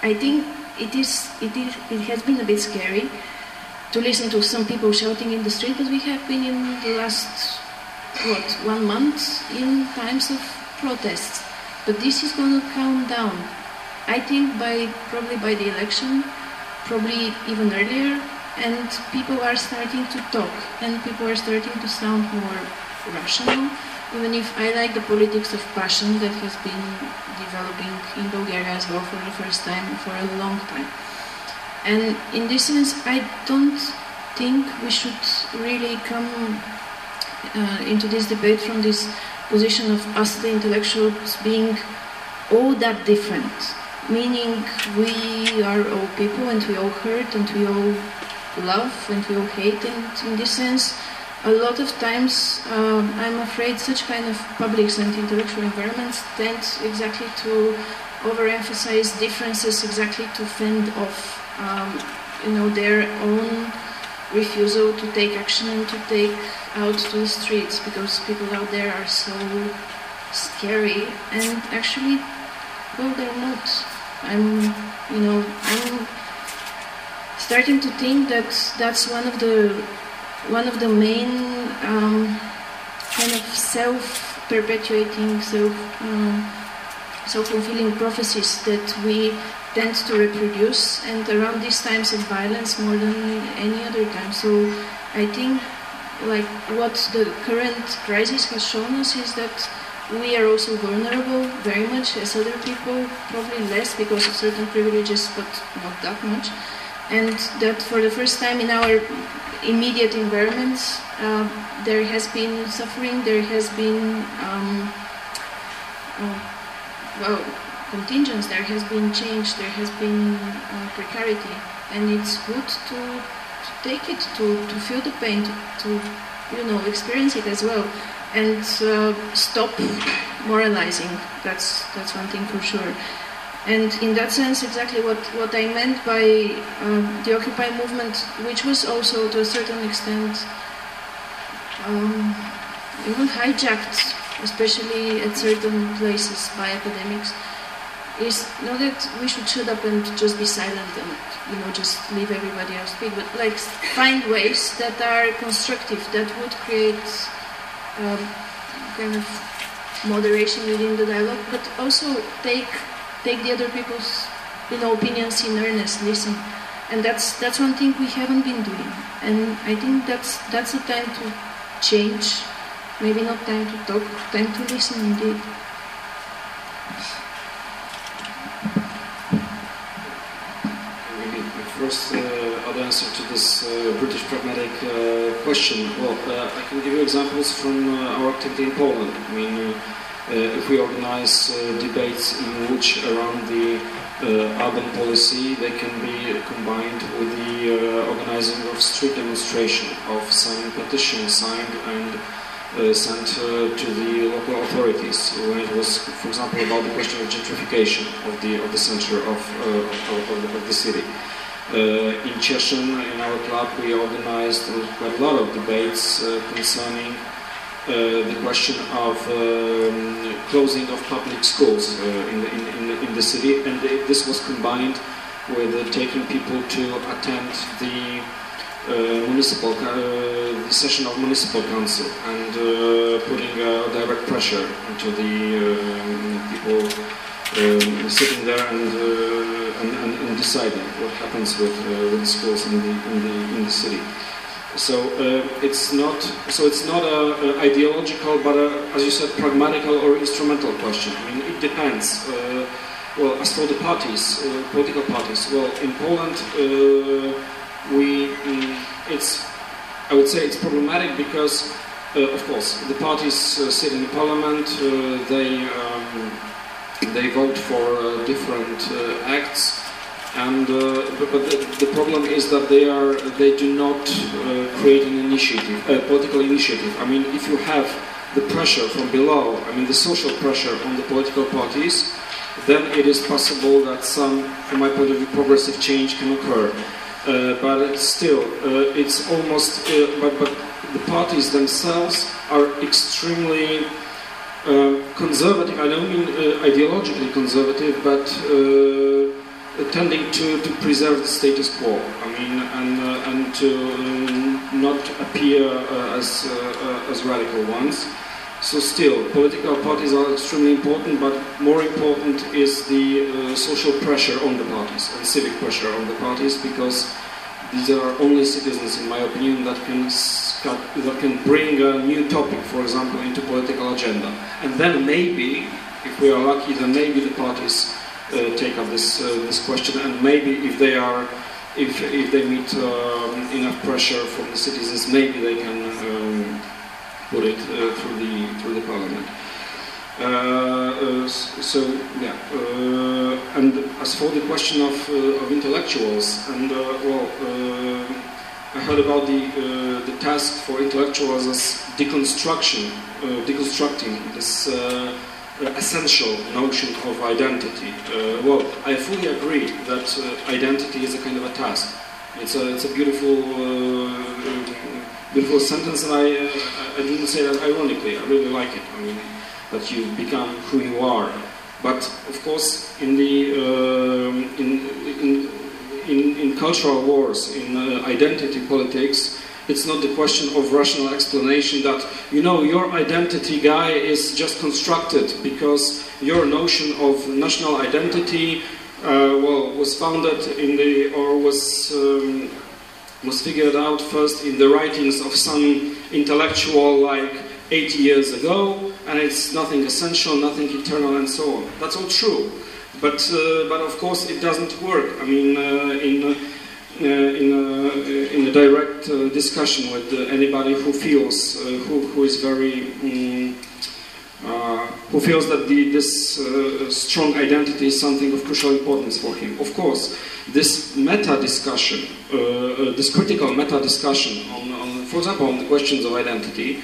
I think it is, it is, it has been a bit scary to listen to some people shouting in the street, but we have been in the last, what, one month in times of protests. But this is going to calm down. I think by probably by the election, probably even earlier, and people are starting to talk, and people are starting to sound more rational even if I like the politics of passion that has been developing in Bulgaria as well for the first time for a long time. And in this sense, I don't think we should really come uh, into this debate from this position of us, the intellectuals, being all that different. Meaning, we are all people and we all hurt and we all love and we all hate, and in this sense, a lot of times, um, I'm afraid such kind of publics and intellectual environments tend exactly to overemphasize differences, exactly to fend off, um, you know, their own refusal to take action and to take out to the streets because people out there are so scary and actually, well, they're not. I'm, you know, I'm starting to think that that's one of the one of the main um, kind of self-perpetuating, self, um, self-fulfilling prophecies that we tend to reproduce, and around these times of violence more than any other time. So I think, like what the current crisis has shown us is that we are also vulnerable very much as other people, probably less because of certain privileges, but not that much. And that for the first time in our immediate environments, uh, there has been suffering, there has been, um, uh, well, contingents, there has been change, there has been uh, precarity, and it's good to, to take it, to, to feel the pain, to, to, you know, experience it as well, and uh, stop moralizing. That's that's one thing for sure. And in that sense, exactly what, what I meant by um, the Occupy movement, which was also to a certain extent um, even hijacked, especially at certain places by academics, is not that we should shut up and just be silent and you know just leave everybody else speak, but like find ways that are constructive that would create um, kind of moderation within the dialogue, but also take take the other people's you know opinions in earnest, listen. And that's that's one thing we haven't been doing. And I think that's that's the time to change. Maybe not time to talk, time to listen indeed. First, uh, answer to this uh, British pragmatic uh, question. Well, uh, I can give you examples from uh, our activity in Poland. I mean, uh, if we organize debates in which around the urban policy they can be combined with the organizing of street demonstration of some petition signed and uh, sent uh, to the local authorities when it was, for example, about the question of gentrification of the of the center of uh, of, of, the city. In Cieszyn, in our club, we organized quite a lot of debates concerning uh, the question of um, closing of public schools uh, in, the, in, in, the city, and this was combined with uh, taking people to attend the uh, municipal uh, session of municipal council and putting direct pressure into the people um, sitting there and, uh, and, and, and, deciding what happens with, uh, with schools in the, in the, in the city. So uh, it's not so it's not a, a ideological, but a, as you said, pragmatical or instrumental question. I mean, it depends. Uh, well, as for the parties, uh, political parties, well, in Poland, uh, we mm, it's I would say it's problematic because, of course, the parties sit in the parliament, they um, they vote for different acts and uh, but, the, the, problem is that they are they do not uh, create an initiative, a political initiative. I mean, if you have the pressure from below, I mean the social pressure on the political parties, then it is possible that some, from my point of view, progressive change can occur. Uh, but still, uh, it's almost uh, but but the parties themselves are extremely. Uh, conservative, I don't mean ideologically conservative, but tending to, to preserve the status quo. I mean, and, uh, and to um, not appear uh, as, uh, as radical ones. So still, political parties are extremely important, but more important is the uh, social pressure on the parties and civic pressure on the parties, because these are only citizens, in my opinion, that can that can bring a new topic, for example, into political agenda. And then maybe, if we are lucky, then maybe the parties uh, take up this uh, this question, and maybe if they are, if if they meet um, enough pressure from the citizens, maybe they can um, put it uh, through the through the parliament. Uh, uh, so yeah, uh, and as for the question of, of intellectuals, and well, I heard about the the task for intellectuals as deconstruction, deconstructing this essential notion of identity. Uh, well, I fully agree that uh, identity is a kind of a task. It's a, it's a beautiful, uh, beautiful sentence, and I, I didn't say that ironically. I really like it. I mean, that you become who you are. But of course, in the um, in, in, in, in cultural wars, in uh, identity politics, it's not the question of rational explanation that, you know, your identity guy is just constructed because your notion of national identity, uh, well, was founded in the, or was, um, was figured out first in the writings of some intellectual like 80 years ago, and it's nothing essential, nothing eternal, and so on. That's all true. But, uh, but of course, it doesn't work. I mean, uh, in uh, in, a, in a direct discussion with anybody who feels, who, who is very, um, who feels that the, this strong identity is something of crucial importance for him. Of course, this meta discussion, this critical meta discussion on, on, for example, on the questions of identity,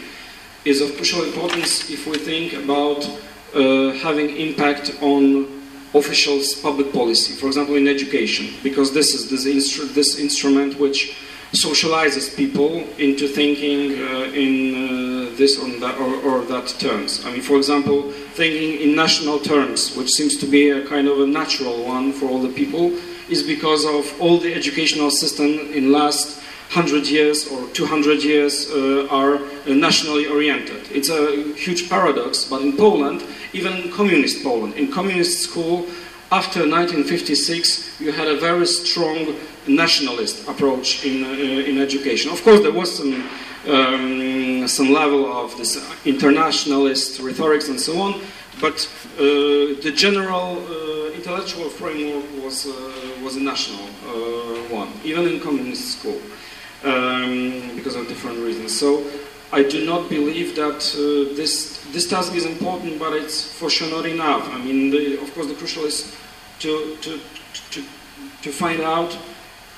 is of crucial importance if we think about uh, having impact on officials' public policy, for example, in education, because this is this, instru this instrument which socializes people into thinking uh, in uh, this or that, or, or, that terms. I mean, for example, thinking in national terms, which seems to be a kind of a natural one for all the people, is because of all the educational system in last 100 years or 200 years uh, are uh, nationally oriented. It's a huge paradox, but in Poland, even communist Poland, in communist school, after 1956, you had a very strong nationalist approach in, uh, in education. Of course, there was some, um, some level of this internationalist rhetorics and so on, but uh, the general uh, intellectual framework was, uh, was a national one, even in communist school um, because of different reasons. So I do not believe that uh, this this task is important, but it's for sure not enough. I mean, the, of course, the crucial is to to to, to find out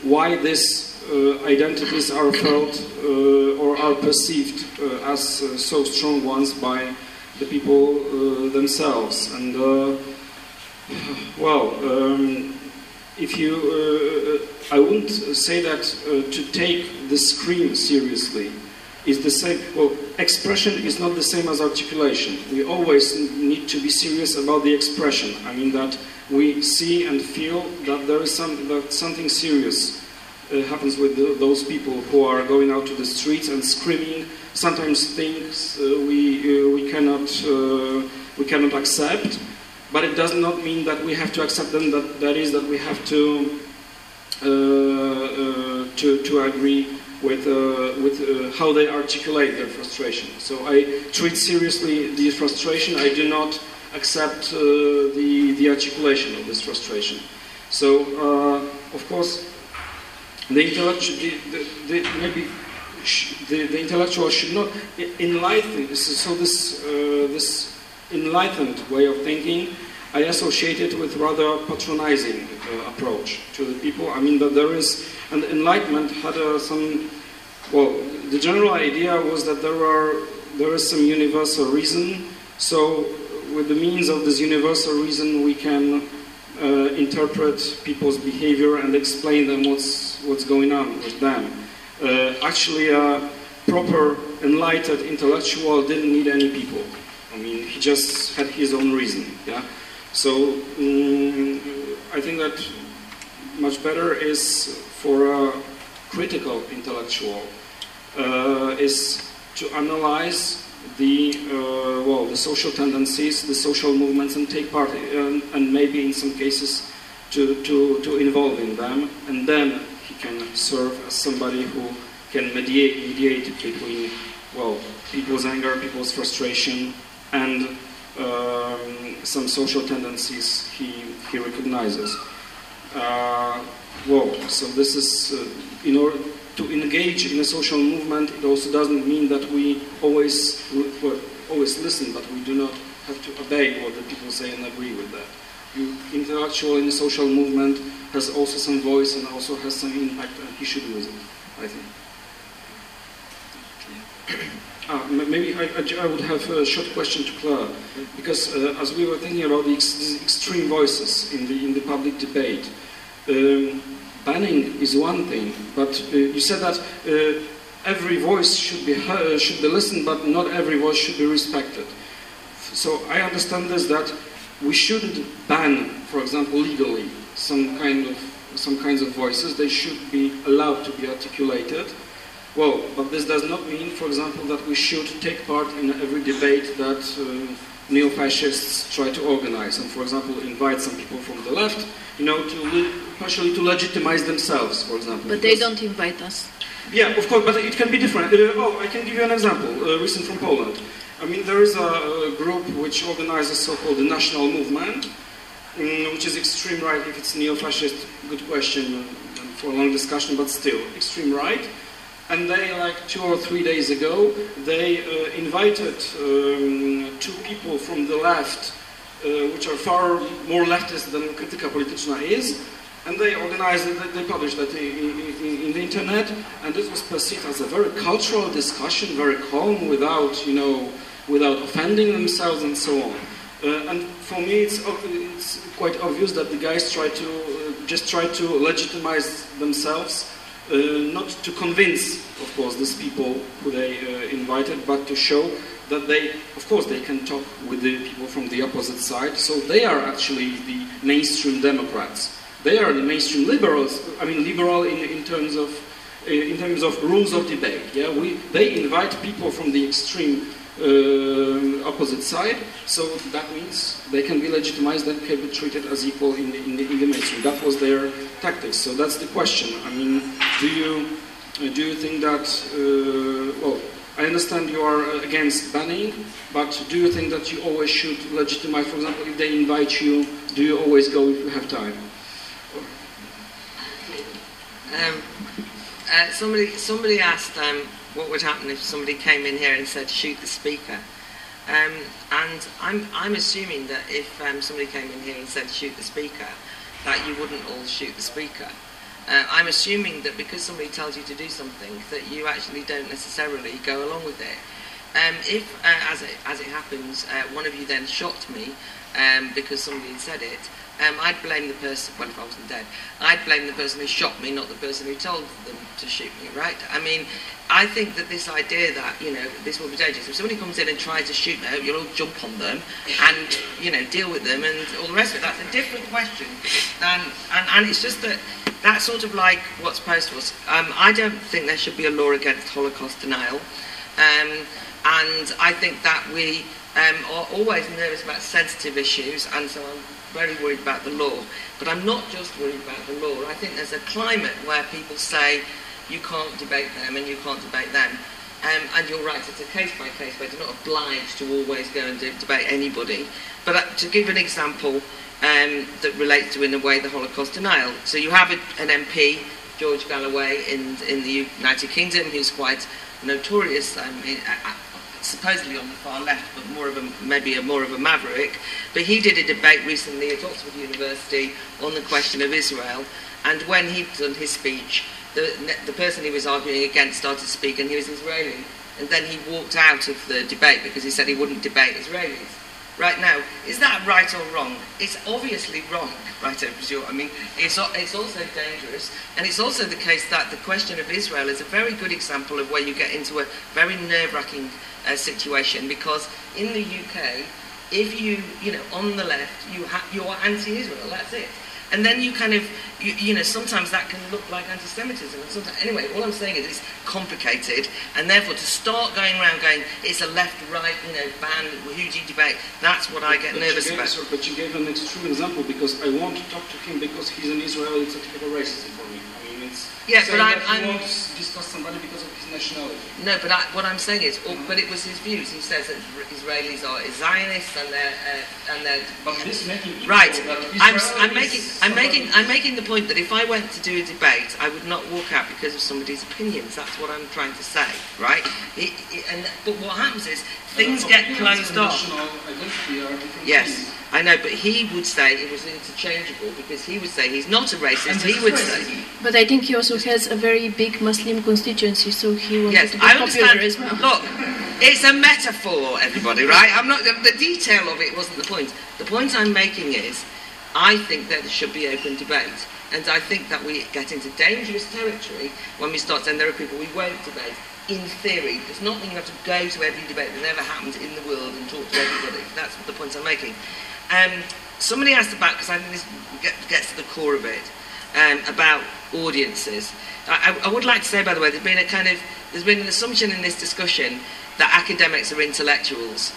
why these uh, identities are felt uh, or are perceived uh, as uh, so strong ones by the people uh, themselves. And well, um, if you I wouldn't say that uh, to take the scream seriously is the same. Well, expression is not the same as articulation. We always need to be serious about the expression. I mean that we see and feel that there is some that something serious uh, happens with the, those people who are going out to the streets and screaming. Sometimes things uh, we uh, we cannot uh, we cannot accept but it does not mean that we have to accept them. That that is that we have to uh, uh, to to agree with uh, with uh, how they articulate their frustration. So I treat seriously the frustration. I do not accept uh, the the articulation of this frustration. So uh, of course, the intellectual the, the, the, maybe the, the intellectual should not enlighten. So this this enlightened way of thinking I associate it with rather patronizing uh, approach to the people. I mean that there is, and Enlightenment had uh, some, well, the general idea was that there are there is some universal reason. So with the means of this universal reason, we can uh, interpret people's behavior and explain them what's what's going on with them. Uh, actually, a proper enlightened intellectual didn't need any people. I mean, he just had his own reason. Yeah. So um, I think that much better is for a critical intellectual uh, is to analyze the uh, well the social tendencies, the social movements, and take part, in, and maybe in some cases to, to, to involve in them, and then he can serve as somebody who can mediate mediate between well people's anger, people's frustration, and um, some social tendencies he, he recognizes. Uh, well, so this is, uh, in order to engage in a social movement, it also doesn't mean that we always, well, always listen, but we do not have to obey what the people say and agree with that. You, intellectual in a social movement has also some voice and also has some impact, and he should use it, I think. Uh, maybe I, I, would have a short question to Claire, because uh, as we were thinking about the ex extreme voices in the in the public debate, um, banning is one thing, but uh, you said that uh, every voice should be heard, should be listened, but not every voice should be respected. So I understand this that we shouldn't ban, for example, legally some kind of some kinds of voices. They should be allowed to be articulated well, but this does not mean, for example, that we should take part in every debate that uh, neo-fascists try to organize, and, for example, invite some people from the left, you know, to partially to legitimize themselves, for example. But they don't invite us. Yeah, of course, but it can be different. Uh, oh, I can give you an example, uh, recent from Poland. I mean, there is a, a group which organizes so-called the National Movement, um, which is extreme right. If it's neo-fascist, good question uh, for a long discussion, but still extreme right and they, like two or three days ago, they uh, invited um, two people from the left, uh, which are far more leftist than Krytyka Polityczna is, and they organized it, they published that in, in, in, the internet, and this was perceived as a very cultural discussion, very calm, without, you know, without offending themselves and so on. Uh, and for me, it's, it's, quite obvious that the guys try to uh, just try to legitimize themselves not to convince, of course, these people who they uh, invited, but to show that they, of course, they can talk with the people from the opposite side. So they are actually the mainstream Democrats. They are the mainstream liberals. I mean, liberal in, in terms of uh, in terms of rules of debate. Yeah, we they invite people from the extreme uh, opposite side. So that means they can be legitimized, they can be treated as equal in the, in the, in the mainstream. That was their tactics. So that's the question. I mean, do you do you think that? Uh, well, I understand you are against banning, but do you think that you always should legitimize? For example, if they invite you, do you always go if you have time? Um, uh, somebody somebody asked. Um, what would happen if somebody came in here and said, shoot the speaker. Um, and I'm, I'm assuming that if um, somebody came in here and said, shoot the speaker, that you wouldn't all shoot the speaker. Uh, I'm assuming that because somebody tells you to do something, that you actually don't necessarily go along with it. Um, if, uh, as, it, as it happens, uh, one of you then shot me um, because somebody said it, um, I'd blame the person, well, if I wasn't dead, I'd blame the person who shot me, not the person who told them to shoot me, right? I mean, I think that this idea that, you know, this will be dangerous, if somebody comes in and tries to shoot me, you'll all jump on them and, you know, deal with them and all the rest of it, that's a different question. Than, and, and it's just that that's sort of like what's posed to us. Um, I don't think there should be a law against Holocaust denial. Um, and I think that we um, are always nervous about sensitive issues, and so I'm very worried about the law. But I'm not just worried about the law. I think there's a climate where people say you can't debate them and you can't debate them. Um, and you're right, it's a case by case where you're not obliged to always go and de- debate anybody. But uh, to give an example um, that relates to, in a way, the Holocaust denial. So you have a, an MP, George Galloway, in, in the United Kingdom, who's quite notorious. Mean, uh, supposedly on the far left, but more of a maybe a more of a maverick. But he did a debate recently at Oxford University on the question of Israel, and when he'd done his speech, the the person he was arguing against started to speak, and he was Israeli, and then he walked out of the debate because he said he wouldn't debate Israelis. Right now, is that right or wrong? It's obviously wrong, right over sure. I mean, it's, it's also dangerous, and it's also the case that the question of Israel is a very good example of where you get into a very nerve-wracking uh, situation because in the UK, if you, you know, on the left, you ha- you are anti-Israel. That's it. And then you kind of, you, you know, sometimes that can look like anti-Semitism. And sometimes, anyway, all I'm saying is it's complicated, and therefore to start going around going, it's a left-right, you know, ban, huge debate. That's what I get but nervous about. Sir, but you gave an extreme example because I want to talk to him because he's an Israeli. It's a typical racism for me. It's Yeah, but I'm- that he I'm- to discuss somebody because of his nationality. No, but I, what I'm saying is, oh, but it was his views. He says that Israelis are Zionists and they're uh, and they're. But this making right. I'm, I'm making I'm making I'm making the point that if I went to do a debate, I would not walk out because of somebody's opinions. That's what I'm trying to say, right? It, it, and but what happens is things get closed off. National identity are different Yes, things. I know, but he would say it was interchangeable because he would say he's not a racist. He would say. But I think he also has a very big Muslim constituency, so he wanted Yes, to be I popular understand. as well. Look, it's a metaphor, everybody, right? I'm not. The, the detail of it wasn't the point. The point I'm making is, I think that there should be open debate, and I think that we get into dangerous territory when we start saying there are people we won't debate. In theory, does not mean you have to go to every debate that ever happened in the world and talk to everybody. That's the point I'm making. Um, somebody asked about because I think this get, gets to the core of it um, about audiences. I, I, would like to say, by the way, there's been a kind of there's been an assumption in this discussion that academics are intellectuals,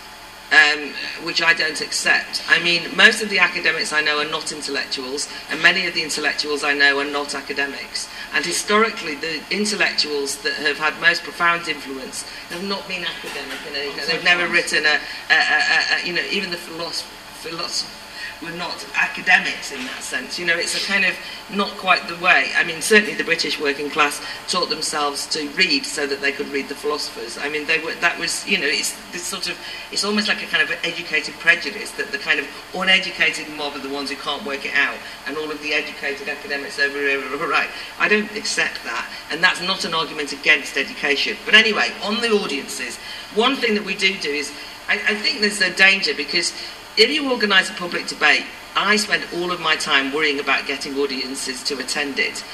um, which I don't accept. I mean, most of the academics I know are not intellectuals, and many of the intellectuals I know are not academics. And historically, the intellectuals that have had most profound influence have not been academic in any They've never written a, a, a, a you know, even the philosophy. Philosophy were not academics in that sense. You know, it's a kind of not quite the way. I mean, certainly the British working class taught themselves to read so that they could read the philosophers. I mean, they were that was you know, it's this sort of it's almost like a kind of educated prejudice that the kind of uneducated mob are the ones who can't work it out, and all of the educated academics over here are all right. I don't accept that, and that's not an argument against education. But anyway, on the audiences, one thing that we do do is I, I think there's a danger because if you organise a public debate, I spend all of my time worrying about getting audiences to attend it.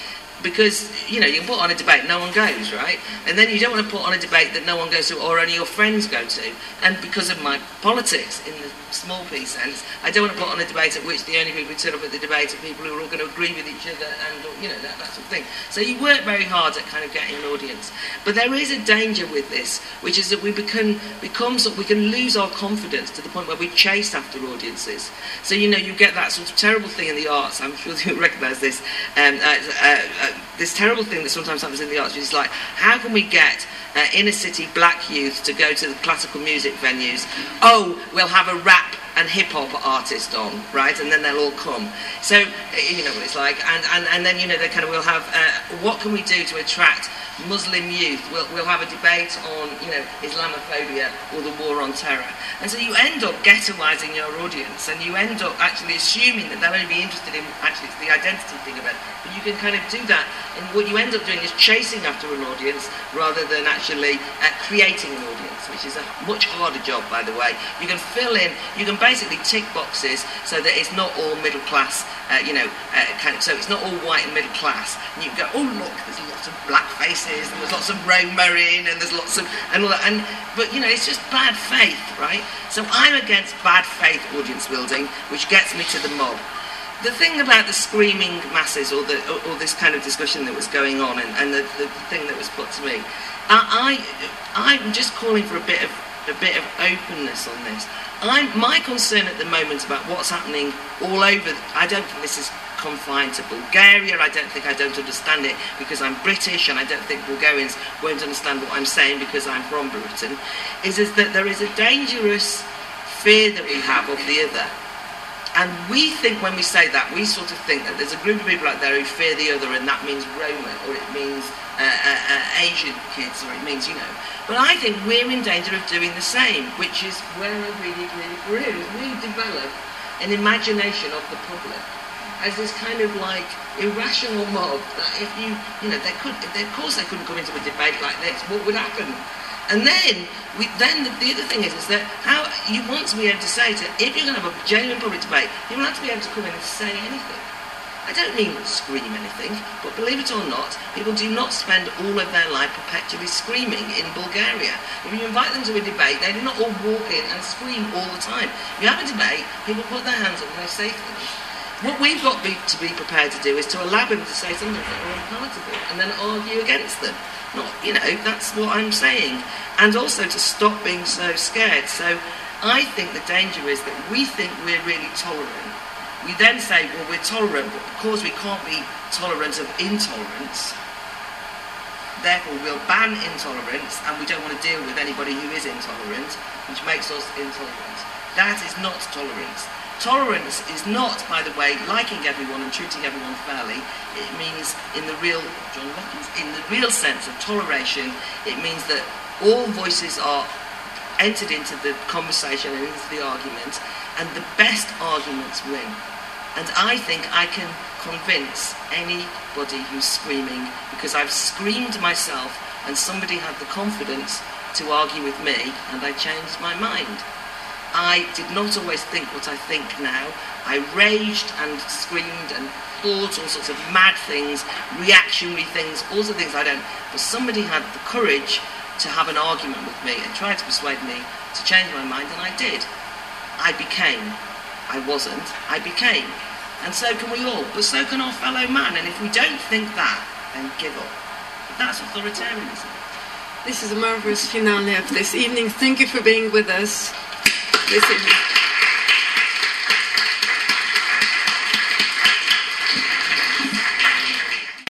Because, you know, you can put on a debate, no one goes, right? And then you don't want to put on a debate that no one goes to or only your friends go to. And because of my politics in the small p sense, I don't want to put on a debate at which the only people who turn up at the debate are people who are all going to agree with each other and, you know, that, that sort of thing. So you work very hard at kind of getting an audience. But there is a danger with this, which is that we become, become sort we can lose our confidence to the point where we chase after audiences. So, you know, you get that sort of terrible thing in the arts, I'm sure [LAUGHS] you recognise this, um, uh, uh, this terrible thing that sometimes happens in the arts, which is like, how can we get uh, inner city black youth to go to the classical music venues? Oh, we'll have a rap and hip hop artist on, right? And then they'll all come. So, you know what it's like. And, and, and then, you know, they kind of will have, uh, what can we do to attract Muslim youth? We'll, we'll have a debate on, you know, Islamophobia or the war on terror. And so you end up ghettoising your audience and you end up actually assuming that they'll only be interested in, actually, the identity thing of it. But you can kind of do that. And what you end up doing is chasing after an audience rather than actually uh, creating an audience, which is a much harder job, by the way. You can fill in, you can basically tick boxes so that it's not all middle class, uh, you know, uh, so it's not all white and middle class. And you go, oh look, there's lots of black faces, and there's lots of Roma in, and there's lots of, and all that. And, but, you know, it's just bad faith, right? So I'm against bad faith audience building, which gets me to the mob the thing about the screaming masses or, the, or, or, this kind of discussion that was going on and, and the, the, thing that was put to me, I, I, I'm just calling for a bit of a bit of openness on this. I'm, my concern at the moment about what's happening all over, I don't think this is confined to Bulgaria. I don't think I don't understand it because I'm British, and I don't think Bulgarians won't understand what I'm saying because I'm from Britain. Is, is that there is a dangerous fear that we have of the other. And we think when we say that, we sort of think that there's a group of people out there who fear the other, and that means Roma, or it means uh, uh, uh, Asian kids, or it means, you know. But I think we're in danger of doing the same, which is where I really, really. We develop an imagination of the public as this kind of like irrational mob that if you, you know, they could, they, of course they couldn't come into a debate like this. What would happen? And then, we, then the, the, other thing is, is that how you want to be able to say to, if you're going to have a genuine public debate, you want to be able to come in and say anything. I don't mean scream anything, but believe it or not, people do not spend all of their life perpetually screaming in Bulgaria. If you invite them to a debate, they do not all walk in and scream all the time. If you have a debate, people put their hands up and they say things. What we've got be, to be prepared to do is to allow them to say something that are unpalatable and then argue against them. Not, you know, that's what I'm saying. And also to stop being so scared. So I think the danger is that we think we're really tolerant. We then say, well, we're tolerant, but because we can't be tolerant of intolerance, therefore we'll ban intolerance and we don't want to deal with anybody who is intolerant, which makes us intolerant. That is not tolerance. Tolerance is not, by the way, liking everyone and treating everyone fairly. It means, in the real John Watkins, in the real sense of toleration, it means that all voices are entered into the conversation and into the argument, and the best arguments win. And I think I can convince anybody who's screaming because I've screamed myself, and somebody had the confidence to argue with me, and I changed my mind. I did not always think what I think now. I raged and screamed and thought all sorts of mad things, reactionary things, all of things I don't. But somebody had the courage to have an argument with me and try to persuade me to change my mind, and I did. I became. I wasn't. I became. And so can we all. But so can our fellow man. And if we don't think that, then give up. But that's authoritarianism. This is a marvelous finale of this evening. Thank you for being with us this evening.